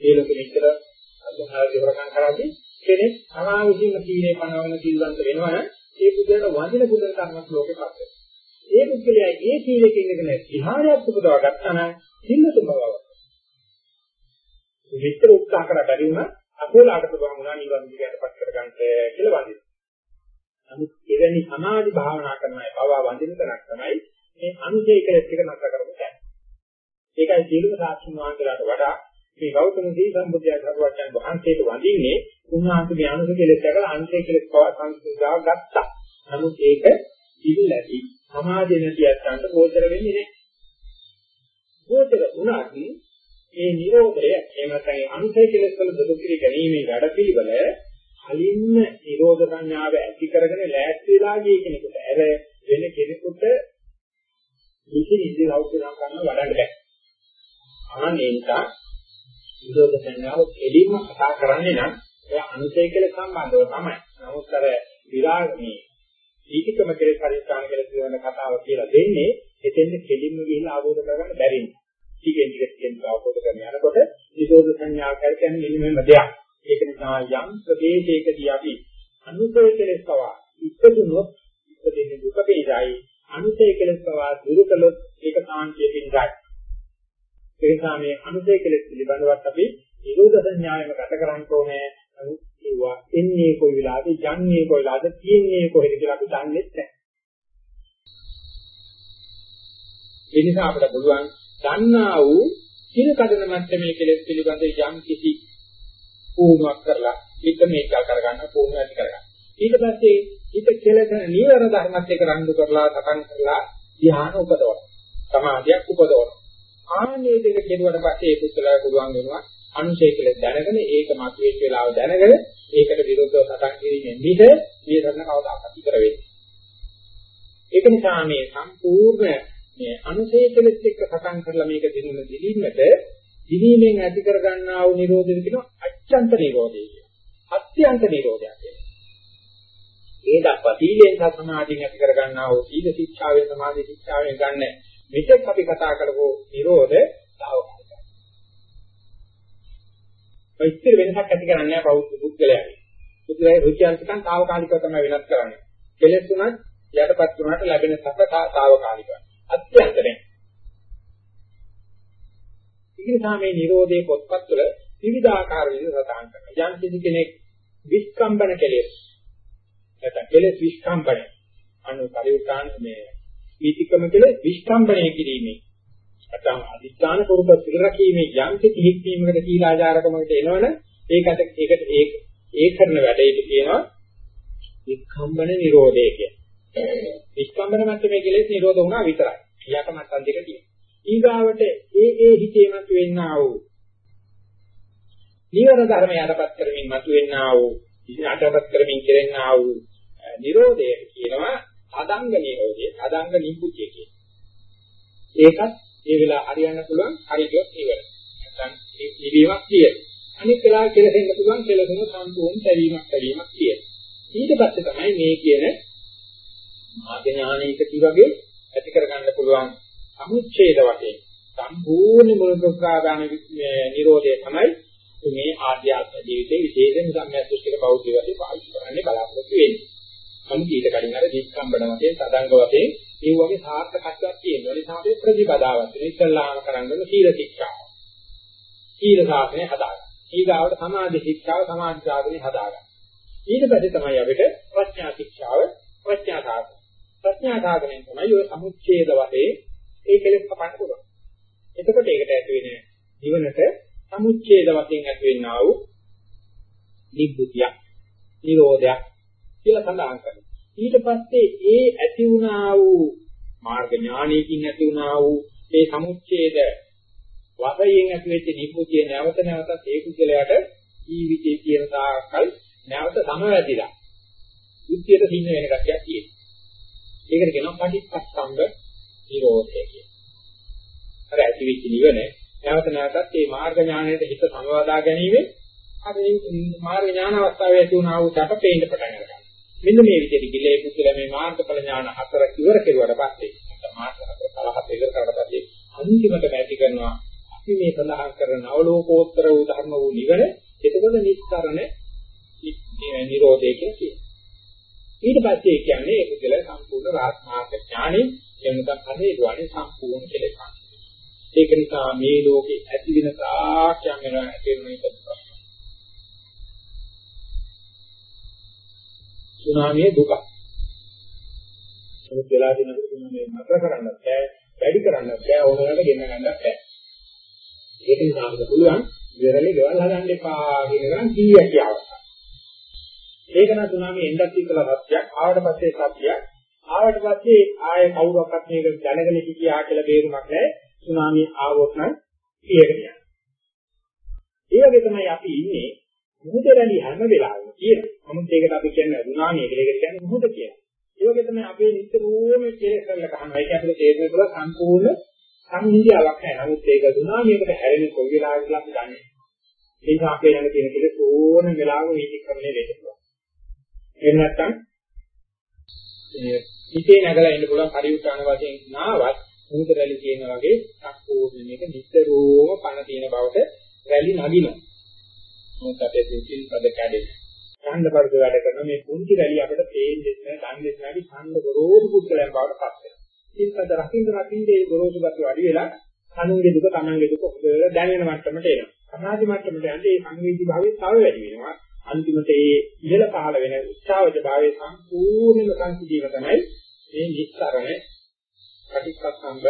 ඒ ලෝකෙ මෙච්චර අදහස් විවරකම් කරද්දී කෙනෙක් තමා විසින්ම සීලේ පනවන සීලවන්ත වෙනවනම් ඒ පුදුරට වඳින පුදුර කර්මස් ලෝකේ පත් වෙනවා. ඒ පුද්ගලයා ඒ සීලයෙන් ඉඳගෙන විහාරයක් උපදවා ගත්තා නම් සිල්ලතුම බව. විතර උත්සාහ කර බැරි වුණා අකෝලාකට වුණා නිවන් දිගටපත් කරගන්න කියලා වඳිනවා. නමුත් එවැනි සමාධි භාවනා කරන අය පවා වඳින තරක් තමයි මේ අනුසය කෙලෙස් එක නැතර කරපු තැන. ඒකයි සියලුම සාක්ෂි වහන්සේලාට වඩා මේ ගෞතම දී සම්බුද්ධයන් හරුවචන් වහන්සේට වඳින්නේ උන්වහන්සේගේ අනුසය කෙලෙස් එකලා අනුසය කෙලෙස් පවා සංසිඳා ගත්තා. නමුත් ඒක පිළිලැබි සමාධිය නැති අත්යන්ට ගෝචර වෙන්නේ නැහැ. ගෝචර වුණාට මේ නිරෝධය එහෙම නැත්නම් අනුසය කෙලෙස් වල දුරු කිරි ගැනීමේ වැඩපිළිවෙල කලින්ම නිරෝධ සංඥාව ඇති කරගෙන ලෑස්ති වෙලා ගිය කෙනෙකුට ඇර වෙන කෙනෙකුට නිසි නිසි ලෞකිකම් කරන වඩන්න බෑ. අනේ නිසා නිරෝධ සංඥාව එළින්ම කතා කරන්නේ නම් ඒ අනුසය කෙලෙස් සම්බන්ධව තමයි. නමුත් අර විරාගී දීතිකම කෙලෙස් පරිස්ථාන කෙලෙස් කියන කතාව කියලා දෙන්නේ එතෙන්ද කෙලින්ම ගිහිල්ලා ආවෝද කරගන්න බැරි නිසා. ටිකෙන් ටික ටිකෙන් ආවෝද කරගෙන යනකොට නිරෝධ සංඥාව කියන්නේ මෙන්න මෙන්න දෙයක්. ඒක නිසා යම් ප්‍රදේශයකදී අපි අනුසය කෙලෙස් පවා ඉපදුනොත් ඉපදෙන්නේ දුක පිටයි අනුසය කෙලෙස් පවා දුරු කළොත් ඒක සාන්තිය පිටයි. ඒ නිසා මේ අනුසය කෙලෙස් පිළිබඳවත් අපි නිරෝධ සංඥාවෙම ගත කරන්න ඕනේ. ඒවා එන්නේ කොයි වෙලාවද යන්නේ කොයි වෙලාවද තියෙන්නේ කොහෙද කියලා අපි දන්නේ නැහැ. ඒ නිසා අපිට පුළුවන් දන්නා වූ සිල් කඩන මට්ටමේ කෙලෙස් පිළිබඳ යම් කිසි පුහුණුවක් කරලා හිත මේක කරගන්න පුහුණු ඇති කරගන්න. ඊට පස්සේ හිත කෙලෙසන නීවර ධර්මත් එක්ක රණ්ඩු කරලා සකන් කරලා ධ්‍යාන උපදවන. සමාධියක් උපදවන. ආන්නේ දෙක කෙරුවට පස්සේ ඒ පුද්ගලයා පුළුවන් වෙනවා අනුශය කියලා දැනගෙන ඒක මතුවෙච්ච වෙලාව දැනගෙන ඒකට විරුද්ධව සටන් කිරීමෙන් මිස මේ ධර්ම කවදාකවත් ඉතර වෙන්නේ. ඒක නිසා මේ සම්පූර්ණ මේ අනුශය කෙලෙස් එක්ක සටන් කරලා මේක දිනුන දිලින්නට දිනීමෙන් ඇති කර ගන්නා වූ නිරෝධය කියනවා අච්ඡන්ත නිරෝධය කියලා. අත්‍යන්ත නිරෝධයක් කියලා. ඒ දක්වා සීලෙන් සහ සමාධියෙන් ඇති කර ගන්නා වූ සීල ශික්ෂාවෙන් සමාධි ශික්ෂාවෙන් ගන්න මෙතෙක් අපි කතා කරපු නිරෝධ තාවකාලිකයි. ඔයිච්චර වෙනසක් ඇති කරන්නේ නැහැ බෞද්ධ පුද්ගලයන්. පුද්ගලයා රුචියන්තකන් తాවකාලිකව තමයි වෙනස් කරන්නේ. කෙලෙස් උනත් යටපත් වුණාට ලැබෙන සැප తాවකාලිකයි. අත්‍යන්තරයෙන්. ඉතින් මේ නිරෝධයේ පොත්පත් වල විවිධාකාර විදිහට සඳහන් කරනවා. යම් කිසි කෙනෙක් විස්කම්බන කෙලෙස් නැත්නම් කෙලෙස් විස්කම්බන අනු පරිඋත්තාන මේ වීතිකම කෙලෙස් විස්කම්බනය කිරීමේ නැත්නම් අදිස්ථාන කරුප පිළිරකීමේ යම් කිසි හික්මීමකට සීලාචාරකමකට එනවනේ ඒකට ඒකට ඒ ඒ කරන වැඩේට කියනවා විස්කම්බන නිරෝධය කියලා. විස්කම්බන මට්ටමේ කෙලෙස් නිරෝධ වුණා විතරයි. ඊයට මට්ටම් දෙක තියෙනවා. ඊගාවට ඒ ඒ හිතේ මත වෙන්නා වූ නිවන ධර්ම යටපත් කරමින් මතුවෙන්නා වූ යටපත් කරමින් කෙරෙන්නා වූ නිරෝධය කියනවා අදංග නිරෝධය අදංග නිකුතිය කියන. ඒකත් ඒ වෙලාව හරියන්න පුළුවන් හරියට ඉවර. නැත්නම් නිවීමක් තියෙනවා. අනිත් වෙලාව කෙලෙසෙන්න පුළුවන් කෙලෙසෙන සම්පූර්ණ තැවීමක් තැවීමක් තියෙනවා. ඊට පස්සේ තමයි මේ කියන මාර්ග ඥානයකදී වගේ ඇති කරගන්න පුළුවන් සමුච්ඡේද වශයෙන් සම්පූර්ණ මුලකෝකාගාන නිරෝධය තමයි මේ ආධ්‍යාත්මික ජීවිතයේ විශේෂයෙන් සම්මියදෘෂ්ටික බෞද්ධ වශයෙන් පාවිච්චි කරන්නේ බලාපොරොත්තු වෙන්නේ. අනිත් ඊට කලින් අර දීක්කම්බන වශයෙන් සදංග වශයෙන් මේ වගේ සාර්ථකත්වයක් තියෙනවා. ඒ නිසා අපි ප්‍රතිපදාවක් ඉස්සල්ලාම කරන්නේ සීල ශික්ෂාව. සීල සාධනේ හදාගන්න. ඊගාවට සමාධි ශික්ෂාව සමාධි සාධනේ හදාගන්න. ඊට පස්සේ තමයි අපිට ප්‍රඥා ශික්ෂාව ප්‍රඥා සාධන. ප්‍රඥා සාධනෙන් තමයි ඔය සමුච්ඡේද වශයෙන් ඒ කෙලෙස් කපන්න පුළුවන්. එතකොට ඒකට ඇති වෙන ජීවනට සමුච්ඡේද වශයෙන් ඇති වෙන්නා වූ නිබ්බුතියක්, නිරෝධයක් කියලා සඳහන් කරනවා. ඊට පස්සේ ඒ ඇති වුණා වූ මාර්ග ඥානයකින් ඇති වුණා වූ මේ සමුච්ඡේද වශයෙන් ඇති වෙච්ච නිබ්බුතිය නැවත නැවතත් ඒ කුසලයට ජීවිතේ කියන තාකල් නැවත සමවැදිලා. යුද්ධයට සින්න වෙන ගැටියක් තියෙනවා. ඒකට කියනවා පටිච්චසම්බ නිරෝධය කියලා. අර ඇති වෙච්ච නිවන නැවත නැවතත් මේ මාර්ග ඥානයට හිත සමවදා ගැනීම අර මාර්ග ඥාන අවස්ථාවේ ඇති වුණා වූ සැප පේන්න පටන් ගන්නවා. මෙන්න මේ විදිහට ගිලේ පුදුල මේ මාර්ගඵල ඥාන හතර ඉවර කෙරුවට පස්සේ නැත්නම් මාර්ග හතර පළහත ඉවර කරලා පස්සේ අන්තිමට පැති කරනවා අපි මේ සඳහන් කරන අවලෝකෝත්තර වූ ධර්ම වූ නිවන එතකොට නිස්තරණ නිරෝධය කියලා කියනවා. ඊට පස්සේ කියන්නේ ඒ පුදුල සම්පූර්ණ රාත්මාර්ග ඥානෙ එමුදක් හදේ දුවන්නේ සම්පූර්ණ කෙලෙස්. ඒක නිසා මේ ලෝකේ ඇති වෙන තාක්ෂණ වෙන ඇති වෙන එක සුනාමියේ දුක. ඒක වෙලා දිනකට සුනාමිය නතර කරන්නත් බෑ, වැඩි කරන්නත් බෑ, ඕනකට ගෙන ගන්නත් බෑ. ඒක නිසා අපිට පුළුවන් ඉවරලේ ගෙවල් හදන්න එපා කියන ගමන් කීයක් කියවන්න. ඒක නම් සුනාමිය එන්නත් ඉස්සලා සත්‍යයක්, ආවට පස්සේ සත්‍යයක්, ආවට පස්සේ ආයෙ කවුරක්වත් මේක දැනගෙන හිටියා කියලා බේරුමක් නැහැ. සුනාමිය ආවොත් නම් ඒකට යනවා. ඒ වගේ තමයි අපි ඉන්නේ මුහුදරණි හැම වෙලාවෙම කියන. නමුත් ඒකට අපි කියන්නේ දුනාමිය කියලා. ඒකට කියන්නේ මුහුද කියලා. ඒ වගේ තමයි අපේ නිතරම කෙලෙස් කරලා ගන්නවා. ඒක අපිට තේරෙන්න පුළුවන් සම්පූර්ණ සංහිඳියාවක් නැහැ. නමුත් ඒක දුනාමියකට හැරෙන්නේ කොයි වෙලාවකද අපි දන්නේ. ඒ නිසා අපේ ළඟ තියෙන කෙලෙස් ඕන වෙලාවක විචක්‍රමණය වෙන්න පුළුවන්. එහෙම නැත්නම් හිතේ නැගලා ඉන්න පුළුවන් පරිඋත්සාහන වශයෙන් නාවත් මුහුද රැලි කියන වගේ සම්පූර්ණ මේක නිතරම පණ තියෙන බවට රැලි නගිනවා. මොකද අපේ සිතින් පද කැඩෙන. ඡන්ද පරිද වැඩ කරන මේ කුංචි රැලි අපිට පේන්නේ නැහැ, දන්නේ නැහැ, ඡන්ද ගොරෝසු පුද්ගලයන් බවට පත් වෙනවා. ඉතින් පද රකින්න රකින්න ඒ ගොරෝසු ගති වැඩි වෙලා කනුන්ගේ දුක තමන්ගේ දුක හොඳට දැනෙන මට්ටමට එනවා. සමාධි මට්ටමට යන්නේ ඒ සංවේදී භාවයේ තව වැඩි වෙනවා. අන්තිමට ඒ ඉහළ පහළ වෙන උත්සාහවද භාවයේ සම්පූර්ණම සංසිඳීම තමයි මේ නිස්සරණ ප්‍රතිපස්සම්බ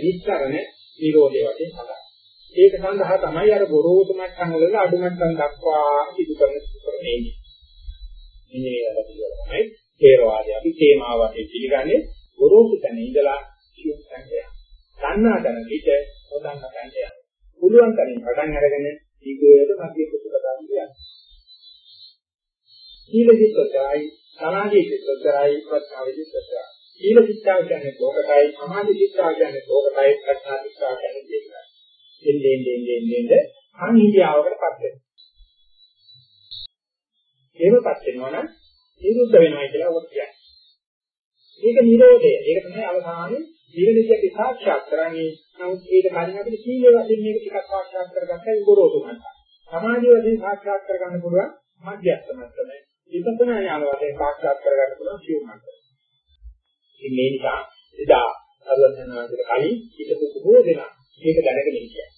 නිස්සරණ නිරෝධය වශයෙන් හදන්නේ. ඒක සඳහා තමයි අර ගොරෝසු මට්ටම් වල අඩු මට්ටම් දක්වා සිදු කරන කරන්නේ. මේ තමයි තේරවාදය. අපි තේමාව වශයෙන් පිළිගන්නේ ගොරෝසු තැන ඉඳලා සියුම් තැනට යන. ගන්නා තැන පිට හොදන්න තැනට යන. පුළුවන් තරම් පටන් අරගෙන ඊගොයට මධ්‍ය කුසලතාවු යන. සීල විසුද්ධයි, සමාධි විසුද්ධයි, ප්‍රඥා විසුද්ධයි. සීල ශික්ෂාව කියන්නේ ලෝකයි, සමාධි ශික්ෂාව කියන්නේ ලෝකයි, ප්‍රඥා ශික්ෂාව කියන්නේ දෙකයි. එන්නේ එන්නේ එන්නේ අනිත්‍යවකටපත් වෙනවා. එහෙමපත් වෙනවා නම් නිරුද්ධ වෙනවා කියලා ඔබ කියන්නේ. ඒක නිරෝධය. ඒක තමයි අවසානයේ ජීවිතයේ සාක්ෂාත් කරන්නේ. නමුත් ඒක කලින් අපිට සීල වශයෙන් මේක ටිකක් සාක්ෂාත් කරගත්තා ගොරෝසු මට්ටම. සමාධිය වශයෙන් සාක්ෂාත් කරගන්න පුළුවන් මධ්‍යස්ථ මට්ටම. විපස්සනා ඥාන වශයෙන් සාක්ෂාත් කරගන්න පුළුවන් සියුම් මට්ටම. ඉතින් මේ නිසා එදා අරලන්නාන්ට කලින් හිතපු බොහෝ දෙනා මේක දැනගෙන හිටියා.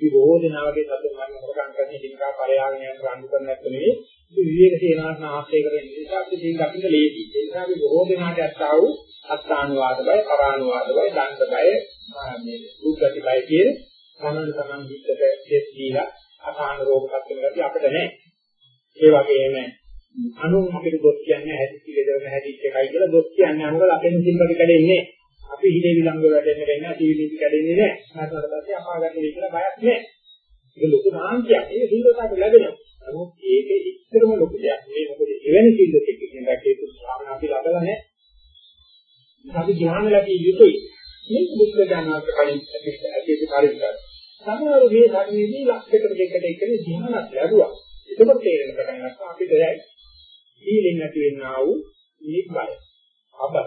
මේ බොහෝ දෙනාගේ සත්‍ය මරණ හොරකම් කරන හිංකා පරයාගෙන යන රණ්ඩු කරන නැත්නම් නෙවෙයි මේ විවේක සේනාසන ආශ්‍රය කරගෙන නිසා අපි දින් දකින්න ලේසි. ඒ නිසා අපි බොහෝ දෙනාට අත්තා වූ අත්තානුවාද බය, පරානුවාද බය, දන්ත බය, මේ දුක්ගති බය කියන සමන සමන් විත්තට දෙස් දීලා අසහන රෝග පත්වෙන ගැටි අපිට නැහැ. ඒ වගේම අනුන් අපිට දොස් කියන්නේ හැදිච්ච ලෙඩවල හැදිච්ච එකයි කියලා දොස් කියන්නේ අනුගල අපෙන් සිල්පද කැඩෙන්නේ අපි හිලේ විලංග වැටෙන්න වෙන්නේ නැහැ සීලීති කැඩෙන්නේ නැහැ නැත්නම් පස්සේ අපාගත වෙයි කියලා බයක් නැහැ ඒක ලොකු නාන්තියක් ඒක සීලතාවට ලැබෙනවා නමුත් ඒකේ ඉස්තරම ලොකු දෙයක් මේ මොකද එවැනි සීලයක් කියන කේතු ශ්‍රාවණ අපි ලබලා නැහැ අපි ධ්‍යාන ලැබිය යුතුයි මේ බුද්ධ ඥානවත් කලින් ඇති පරිස්සම්. සමහර මේ ධර්මයේදී ලක්ෂයකට දෙකට එකනේ ධ්‍යානක් ලැබුවා. ඒකත් තේරෙන පටන් ගත්තා අපිට දැන් සීලෙන් නැති වෙනා වූ නිබ්බය. අබය.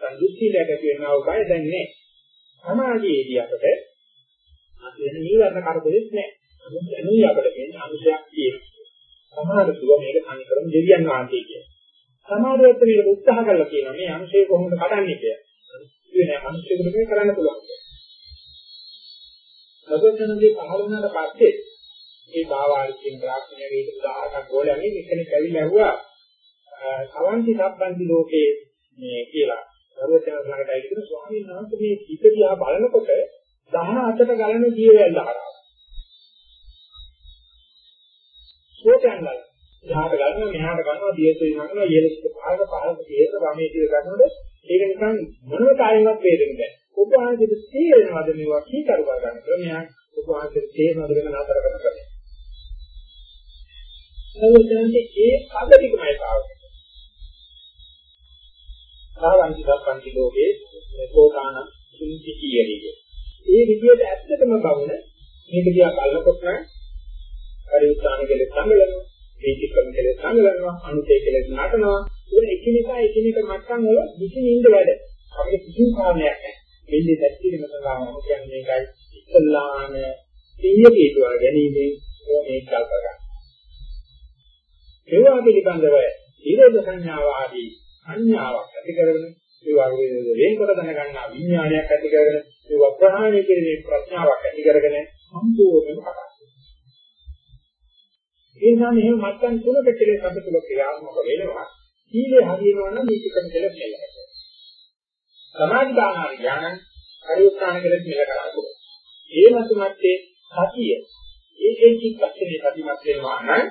නැත්නම් දුස්සීලයට ඇති වෙනා වූ බය දැන් නැහැ. සමාජයේදී අපිට අපි වෙන නීවරණ කරදෙත් නැහැ. අමුත් එනුයි අපිට කියන්නේ අනුශයක් තියෙනවා. සමහර දුව මේක තනිකරම දෙවියන් වහන්සේ කියන. සමහරවිට මේක උත්සාහ කරලා කියනවා මේ අනුශය කොහොමද කඩන්නේ කියලා. ඒ නෑ අනුශයකට මේක කරන්න පුළුවන්. සබතනදී පහළ වුණාට පස්සේ ඒ භාවාලිකින් ප්‍රාර්ථනා වේද උදාහරණයක් ගෝලයන්ගේ එකනේ කැවිලා ඇහුවා සවන්ති සම්බන්ධි ලෝකේ මේ කියලා සර්වචන ළඟට ඇවිත් ස්වාමීන් වහන්සේ මේ හිත දිහා බලනකොට 18ට ගලන ජීවයන් දහරා. සෝතයන් ගලන. එහාට ගලනවා මෙහාට ගලනවා දියත වෙනවා ඉහළට පහළ පහළට දියත රමේ කියලා ගන්නකොට ඒක නිකන් මොනම කායෙන්වත් වේදෙන්නේ නැහැ. ඔබ වහන්සේට තේරෙනවද මේවා කීකරු කරගන්න ක්‍රමයක් ඔබ වහන්සේට තේරෙනවද කියන නතර කරගන්න. සර්වචනන්ගේ ඒ අගතිකමයි පාවන්නේ. සාවන්ති දක්වන්ති ලෝකේ කෝතාන සුන්ති කියලිය. ඒ විදිහට ඇත්තටම බවුන මේක දිහා බලනකොට පරිඋත්සාහන කෙලෙස් සංගලනවා, වේදිකම් කෙලෙස් සංගලනවා, අනුතේ කෙලෙස් නටනවා. ඒ එකිනෙකා එකිනෙක මට්ටම් වල විසිනින්ද වැඩ. අපිට කිසිම කාරණයක් නැහැ. මෙන්නේ දැක්කීම සඳහා මම කියන්නේ මේකයි ඉස්ලාම සිහිය පිටුවා ගැනීමෙන් මේක කල්ප ගන්න. ඒවා පිළිබඳව ඊරෝධ සංඥාව ආදී සංඥාවක් ඇති කරගෙන ඒ වගේ වෙනකොට දැනගන්නා විඥානයක් ඇති කරගෙන ඒ වප්‍රහාණය කිරීමේ ප්‍රඥාවක් ඇති කරගෙන සම්පූර්ණයෙන්ම කතා ඒ නිසා මෙහෙම මත්තන් තුනක කෙලෙස් අප තුල ක්‍රියාත්මක වෙනවා. සීලේ හරියනවා නම් මේක කරන කෙලෙස් නෙවෙයි. සමාධි දානාරි ඥාන පරිඋත්සාහන කෙලෙස් මෙල කරන්නේ. ඒ මතුමත්තේ සතිය ඒ ඒ චිත්තක්ෂණේ සතිමත් වෙනවා නම්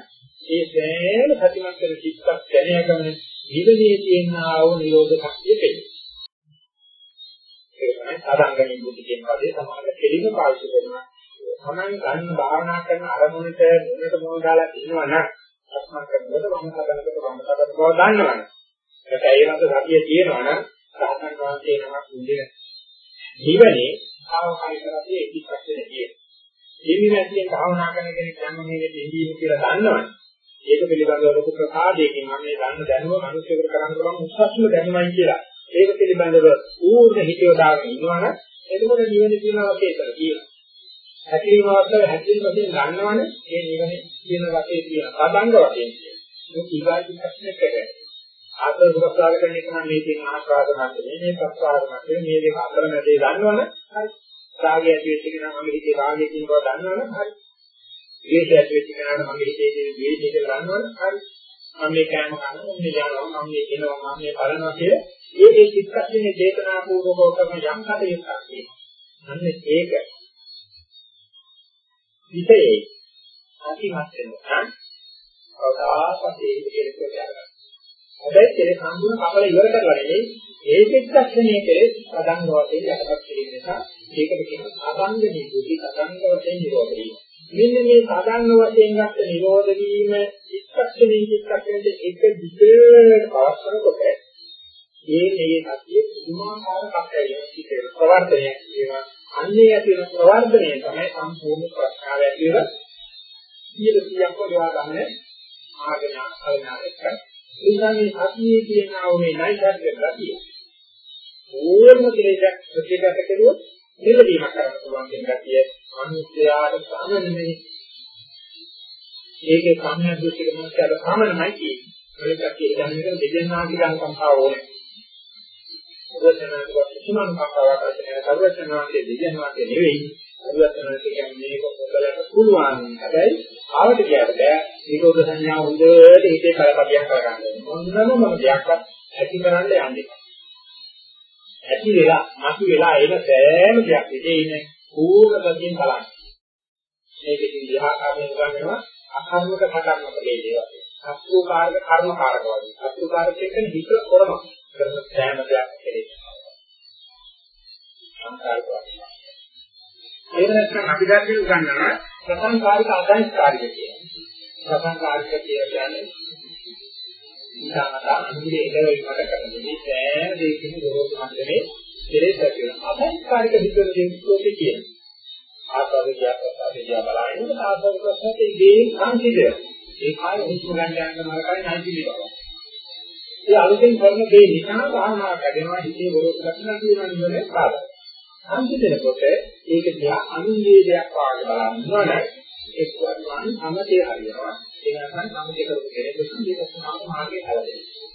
ඒ සෑම සතිමත් වෙන චිත්තක්ෂණයකම නිවනේ තියෙනා වූ නිරෝධ ශක්තිය පෙළේ. ඒ තමයි සාධංගණී බුද්ධ කියන පදේ සමාන කෙලිම පාවිච්චි කරනවා. තමන් ගන්න භාවනා කරන අරමුණට මොනට මොන දාලා ඉන්නවා නම් අස්මන් කරනකොට වම හදනකොට වම හදන බව දන්නවනේ. ඒක ඒකට සතිය තියෙනවා නම් සාධන වාසේ නමක් ඉන්නේ. නිවනේ ආවකාලික රටේ ඉතිපස්සේ කියන. මේ විදිහෙන් භාවනා කරන කෙනෙක් නම් මේකට ඉඳීම කියලා දන්නවනේ. ඒක පිළිබඳව ලොකු ප්‍රසාදයකින් මම මේ ගන්න දැනුම මිනිස්සුන්ට කරන්න පුළුවන් උත්සාහම දැනුමයි කියලා. ඒක පිළිබඳව ඌර්ණ හිතේ දාගෙන ඉන්නවනම් එතකොට නිවන කියන වශයෙන් කියනවා. හැකීම අවස්ථාවේ හැකීම වශයෙන් ගන්නවනේ ඒ නිවන කියන වශයෙන් කියන පදංග වශයෙන් කියනවා. ඒක ඊගාටි ප්‍රශ්නයක් කරේ. ආත්ම සුඛස්වාද කරන එක නම් මේ තියෙන ආස්වාද මාත්‍රේ මේ ප්‍රස්වාද මාත්‍රේ මේ දෙක අතර මැදේ ගන්නවනේ හරි. රාගය ඇති වෙච්ච කෙනා මගේ හිතේ රාගය කියන බව දන්නවනේ හරි. ද්වේෂය ඇති වෙච්ච කෙනාට මගේ හිතේ තියෙන ද්වේෂය කියලා දන්නවනේ හරි. මම මේ කෑම කනවා මම මේ යනවා මම මේ කෙනවා මම මේ බලනවා කියලා ඒ ඒ චිත්තක්ෂණේ චේතනා පූර්වකව කරන යම් කටයුත්තක් තියෙනවා. අන්න ඒක විෂයේ අතිමත් වෙනවා. අවදාපත් ඒක කෙලෙස් කරගන්න. හැබැයි කෙලෙස් සම්පූර්ණ කපල ඉවර කරලා නෙවෙයි ඒ චිත්තක්ෂණයේ කෙලෙස් අදංග වශයෙන් යටපත් කිරීම නිසා ඒකට කියනවා අදංග නිරෝධී අදංග වශයෙන් නිරෝධ වීම. මෙන්න මේ අදංග වශයෙන් ගත්ත නිරෝධ වීම චිත්තක්ෂණයේ චිත්තක්ෂණයේ එක දිගට පවත්වනකොට ඒ මේ සතිය පුදුමාකාර කප්පැලියක් සිදුවෙන ප්‍රවර්ධනයක් කියනවා. අන්නේ ඇති වෙන ප්‍රවර්ධනය තමයි සම්පූර්ණ ප්‍රඥාව ඇති වෙන 100ක් වඩා ගන්න ආගම කලනායක. ඒ නිසා මේ සතියේ තියෙනා වූ මේ නයිසර්ගික ගතිය ඕනම කෙනෙක් ප්‍රතිගත කරුවොත් නිරදීම කරන්න පුළුවන් කියන ගතිය අනිත්‍යයට සාමනෙමයි. ඒකේ සම්‍යක් දෘෂ්ටික මොහොතට සාමනමයි කියන්නේ. ඒකත් කියන්නේ දෙදෙනා කියලා සංඛාව ඕනේ. සර්වඥාන්සේ කිසිමන් කතාවක් නැහැ සර්වඥාන්සේ දෙවියන්වන්සේ නෙවෙයි සර්වඥාන්සේ කියන්නේ මේක මොකලට පුළුවන් හැබැයි ආවට කියන්න බෑ නිරෝධ සංඥා හොඳට හිතේ කලපදියක් කරගන්න ඕනේ මොනම දෙයක්වත් ඇති කරන්න යන්නේ ඇති වෙලා නැති වෙලා එන සෑම දෙයක් ඉතේ ඉන්නේ පූර්ණපදියෙන් බලන්න මේකෙන් විහාකාරයෙන් ගන්නවා අකර්මක කටන්නක දෙයවා අත්ූකාරක කර්මකාරක වගේ අත්ූකාරක එක්කන හිත කරනවා කරන සෑම දෙයක් කෙරෙහි. සංකාරකවා. ඒ නැත්නම් අපි දැක්කේ උගන්වනවා ප්‍රසංකාරික අධෛස්කාරික කියන්නේ. ප්‍රසංකාරික කියන්නේ ඉතාමතා අනුගේ ඉලවීමකට කරන මේ සෑම දෙයකින් ගොරෝසු මණ්ඩලේ කෙරෙහි ඇති වෙන අධෛස්කාරික විතර දෙකෝටි කියන්නේ. ආස්වාද කියා ප්‍රසාද කියා බලන්නේ ආස්වාද ප්‍රසාද ඉදී සංසිඳය. ඒ කාය හුස්ම ගන්න යන නරකයි නැති වෙනවා. ඒ අලුතෙන් කරන දේ නිසා භාවනා කරනවා හිතේ වරොත් ලක්ෂණ කියනවා නෙවෙයි කාදා. සංසිඳනකොට ඒක දිහා අනුන්ගේ දෙයක් වාගේ බලනවා එක් වර්තමාන සමතේ හරියනවා. ඒ නැත්නම් සමතේ කරපු කෙනෙක් මේක සමාන මාර්ගයේ හැලෙනවා.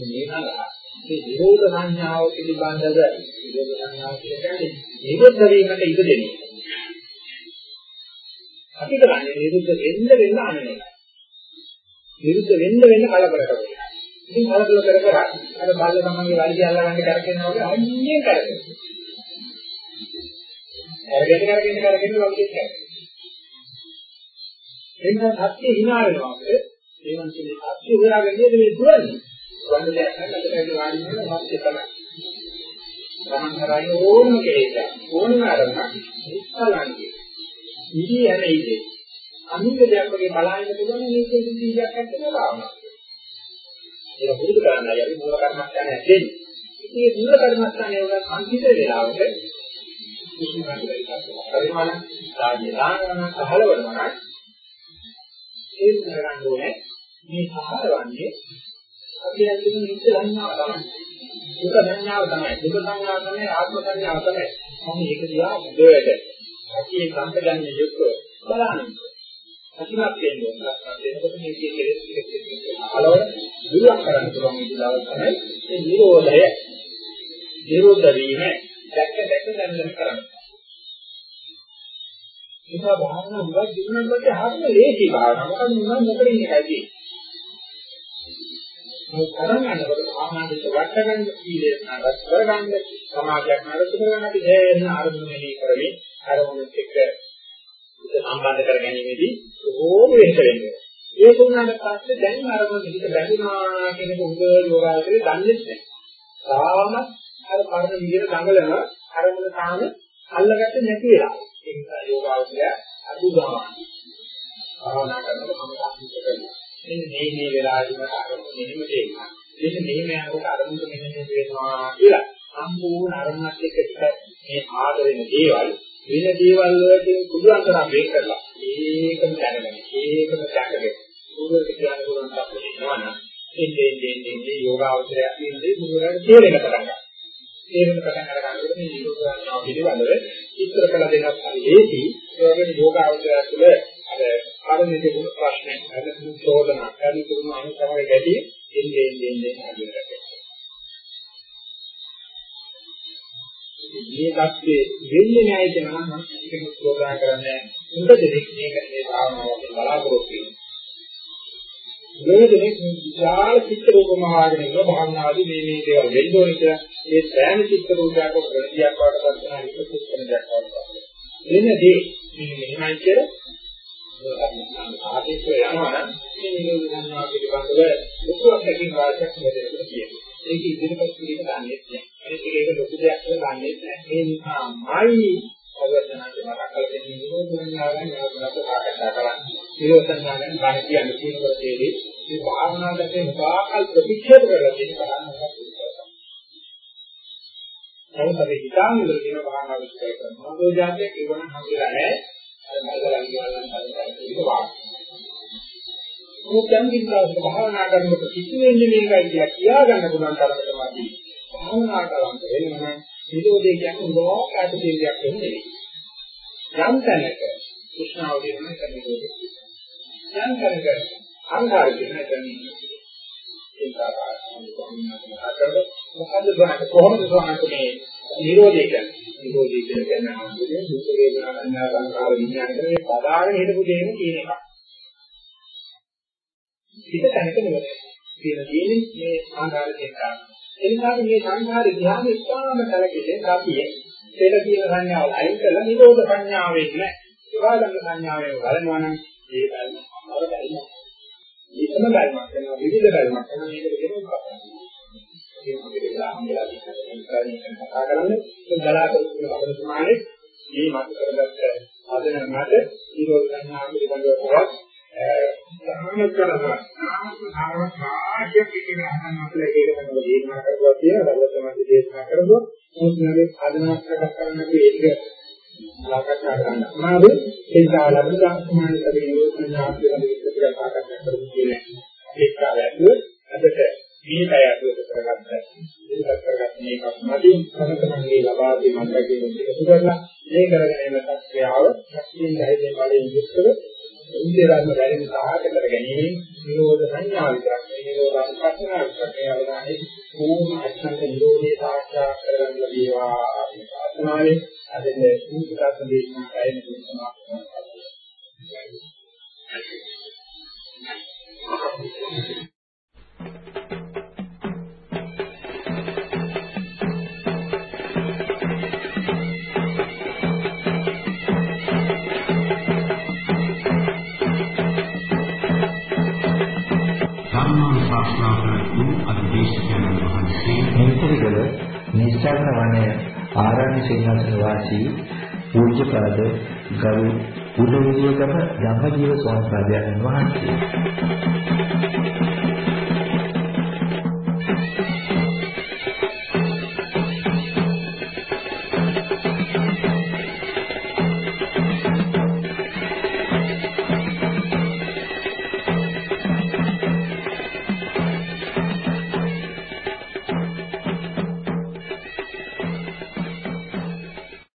මේ නලා මේ විරෝධ සංඥාව පිළිබඳව විරෝධ සංඥාව කියන්නේ නිරුද්ධ වීමට ඉඩ දෙන්නේ. අපි කරන්නේ නිරුද්ධ වෙන්න වෙන්න අනනේ. නිරුද්ධ වෙන්න වෙන්න කලබල කරනවා. ඉතින් කලබල කර කර අර බල්ල තමන්ගේ වලිය අල්ලගන්න කරකිනවා වගේ අන්නේ කරකිනවා. කරගෙන කරගෙන කරගෙන වලිය කරකිනවා. එන්න සත්‍ය hina වෙනවා අපිට. ඒ වන්සලේ සත්‍ය හොයාගන්නේ මේ දුරන්නේ. වන්න දෙයක් නැහැ වාඩි වෙන සත්‍ය තමයි. ගමන් කරන්නේ ඕනම කෙනෙක් ඕනම අරමුණක් ඉස්සලන්නේ. ඉහි යන ඉදී අනිත් දෙයක් වගේ බලන්න පුළුවන් මේකේ සිද්ධියක් නැත්නම් භාවනාව. ඒක පුරුදු කරන්නයි අපි මූල කර්මස්ථානය දෙන්නේ. ඉතින් මූල කර්මස්ථානය වල සංකීර්ණ වේලාවට කිසිම පරිමාණ සාධ්‍ය දානන සහලවනවා ඒ කරගන්න ඕනේ මේ සහලවන්නේ අපි ඇතුළේ නිත්‍ය සංඥාව තමයි. දුක සංඥාව තමයි. දුක සංඥාව තමයි ආත්ම සංඥාව තමයි. මම ඒක දිහා දෙයට අපි සංකල්පන්නේ යුක්ත බලන්න. අතිමත් වෙන්න ඕන. එතකොට මේ කෙලෙස් අලවල දුරක් කරන්න පුළුවන් විදිහව තමයි මේ නිරෝධය. නිරෝධ වීම දැක්ක දැක්ක දැනගෙන කරන්නේ. ඒක භාවනා උගත් දිනුනකොට හරිය ලේසි භාවනාව. මොකද මොනවද නොකර ඉන්නේ හැදී. මේ කරන් යනකොට ආනාදිත වට ගන්න කීලය නරත් කරගන්න සමාජයක් නරත් කරගන්න අපි හේන ආරම්භණය කරමින් අරමුණත් එක්ක සම්බන්ධ කර ගැනීමේදී බොහෝම වෙහෙස වෙනවා. ඒක උනාට පස්සේ දැන් අරමුණ හිත බැඳුනා කියන එක උග යෝගාවචරේ දන්නේ නැහැ. තාම අර පරණ විදිහට දඟලන අරමුණ තාම අල්ලගත්තේ නැති වෙලා. ඒ නිසා යෝගාවචරය අඩු ගන්න. භාවනා කරනකොට මම සාහිත්‍ය කරනවා. මෙන්න මේ මේ වෙලාවේදී මට අරමුණ මෙහෙම දෙන්නා. මෙන්න මෙහෙම යනකොට අරමුණ මෙහෙම වෙනවා කියලා. සම්පූර්ණ අරමුණත් එක්ක මේ ආදරෙන දේවල් වෙන දේවල් වලට පුළුවන් තරම් වෙන් කරලා ඒකම දැනගෙන ඒකම දැකගෙන ගුරුවරට කියන්න පුළුවන් තරම් වෙනවා එන්නේ එන්නේ එන්නේ යෝගාවචරය කියන්නේ ගුරුවරයාට තේරෙන පටන් ගන්නවා. තේරෙන පටන් අරගන්නකොට මේ යෝගාවචරය පිළිබඳව ඉස්තර කළ දෙනක් හරි ලේසි. ඒ වගේම යෝගාවචරය තුළ අර ආරම්භයේ තිබුණු ප්‍රශ්න, අනුසු චෝදන, අනුසුම අනුසමය ගැටි එන්නේ එන්නේ එන්නේ හදිරට. මේ தත්ත්වයේ වෙන්නේ නැහැ කියනවා නම් ඒක ප්‍රෝග්‍රෑම් කරන්නේ උඹ දෙනෙක් මේක මේ භාවනාවෙන් බලාපොරොත්තු වෙනවා. මේ දෙනෙක් විශාල චිත්ත රූපම වාගෙන ඉන්න භාවනාදී මේ මේ දේවල් වෙන්න ඕනේ කියලා ඒ සෑම චිත්ත රූපයක ප්‍රතියක් වඩපත් කරන එක කුස්කන දෙයක් වඩපත්. එන්නදී මේ මෙහෙමයි කියලා ආදේශ යනවා නම් මේ නිරෝධ සංඥා පිළිබඳව ලොකු අත්දැකීම් වාසියක් මෙතනට කියනවා. ඒක ඉදිරිපත් කිරීම දන්නේ නැහැ. ඒක ඒක ලොකු දෙයක් කියලා දන්නේ නැහැ. ඒ නිසාමයි අවර්තනාට මතක් කරගෙන නිරෝධ සංඥාවෙන් නවතත් සාකච්ඡා කරන්නේ. නිරෝධ සංඥාවෙන් බණ කියන්නේ කියනකොට තේරෙයි මේ භාවනාවට මුකාකල් ප්‍රතික්ෂේප කරලා තියෙන කරන්නේ නමුත් අපි හිතාගෙන ඉන්න භාවනාව විස්තර කරනවා. මොකද જાතියක් ඒවනම් හම්බෙලා නැහැ. මල්ලන් කියනවා ඒක වාක්. මොකෙන් විශ්වාස භාවනා කරනකොට කිසි වෙන්නේ මේකයි කියලා කියා ගන්න පුළුවන් තරමට වගේ. භාවනා කරන වෙනම නිරෝධය කියන්නේ උගෝ කාට දෙයක් නෙමෙයි. යම් තැනක කුෂ්ණාව දෙන්න කරන්නේ. යම් තැනක අංගාර දෙන්න කරන්නේ. ඒක ආකාරයෙන් මොකද බලන්න කොහොමද බලන්නේ නිරෝධය කියන්නේ නිරෝධය කියන්නේ මොකද දුක් වේදනා සංඥා සංකාර විඥාන කියන මේ පදාගෙන හිටපු දෙයම කියන එක. හිත තැනක නෙවෙයි. කියන තියෙන්නේ මේ සංකාර කියන කාරණා. ඒ නිසා මේ සංකාර ධ්‍යාන ඉස්හාම කලකේ කාපිය පෙර කියන සංඥාව අයින් කරලා නිරෝධ සංඥාවෙන් නෑ. ඒවාගන්න සංඥාවෙන් බලනවා නම් ඒ බැල්ම අර බැල්ම. ඒකම බැල්මක් වෙනවා විවිධ බැල්මක් වෙනවා මේක වෙනවා. ඒක මොකද ආම්බලා කතා කරන්නේ බලාපොරොත්තු වෙන අපේ සමානේ මේ මත කරගත්ත ආදන මත නිරෝධ සංඥා පිළිබඳව තවත් සාමන කරනවා ආත්ම භාවනාවක් කියන අහන්න අපේ ඒක තමයි දේශනා කරලා තියෙන රබතමත් දේශනා කරනවා මොකද ආදනක් කරගන්න අපි ඒක සාකච්ඡා කරන්න අමාරු ඒ කාලවල සාමාන්‍ය කවියෝ සංඥාප්තිය විස්තර සාකච්ඡා කරමු කියන්නේ ඒ කාලයක අදට මේ පැය ඇතුළත කරගත්ත ඉදිරිපත් කරගත්ත මේකක් මතින් සමතමන්ගේ ලබා දී මතකයෙන් එකතු කරලා මේ කරගෙන යන සත්‍යාව ශක්තියෙන් ධෛර්යයෙන් බලයෙන් යුක්තව ඉන්දියානු බැරිම සාහක කර ගැනීම නිරෝධ සංඥා විතරක් මේ නිරෝධ අනුපස්සනා විතරක් මේ අවධානයේ පූර්ණ ධම්මජීව ස්වාමීන් වහන්සේ.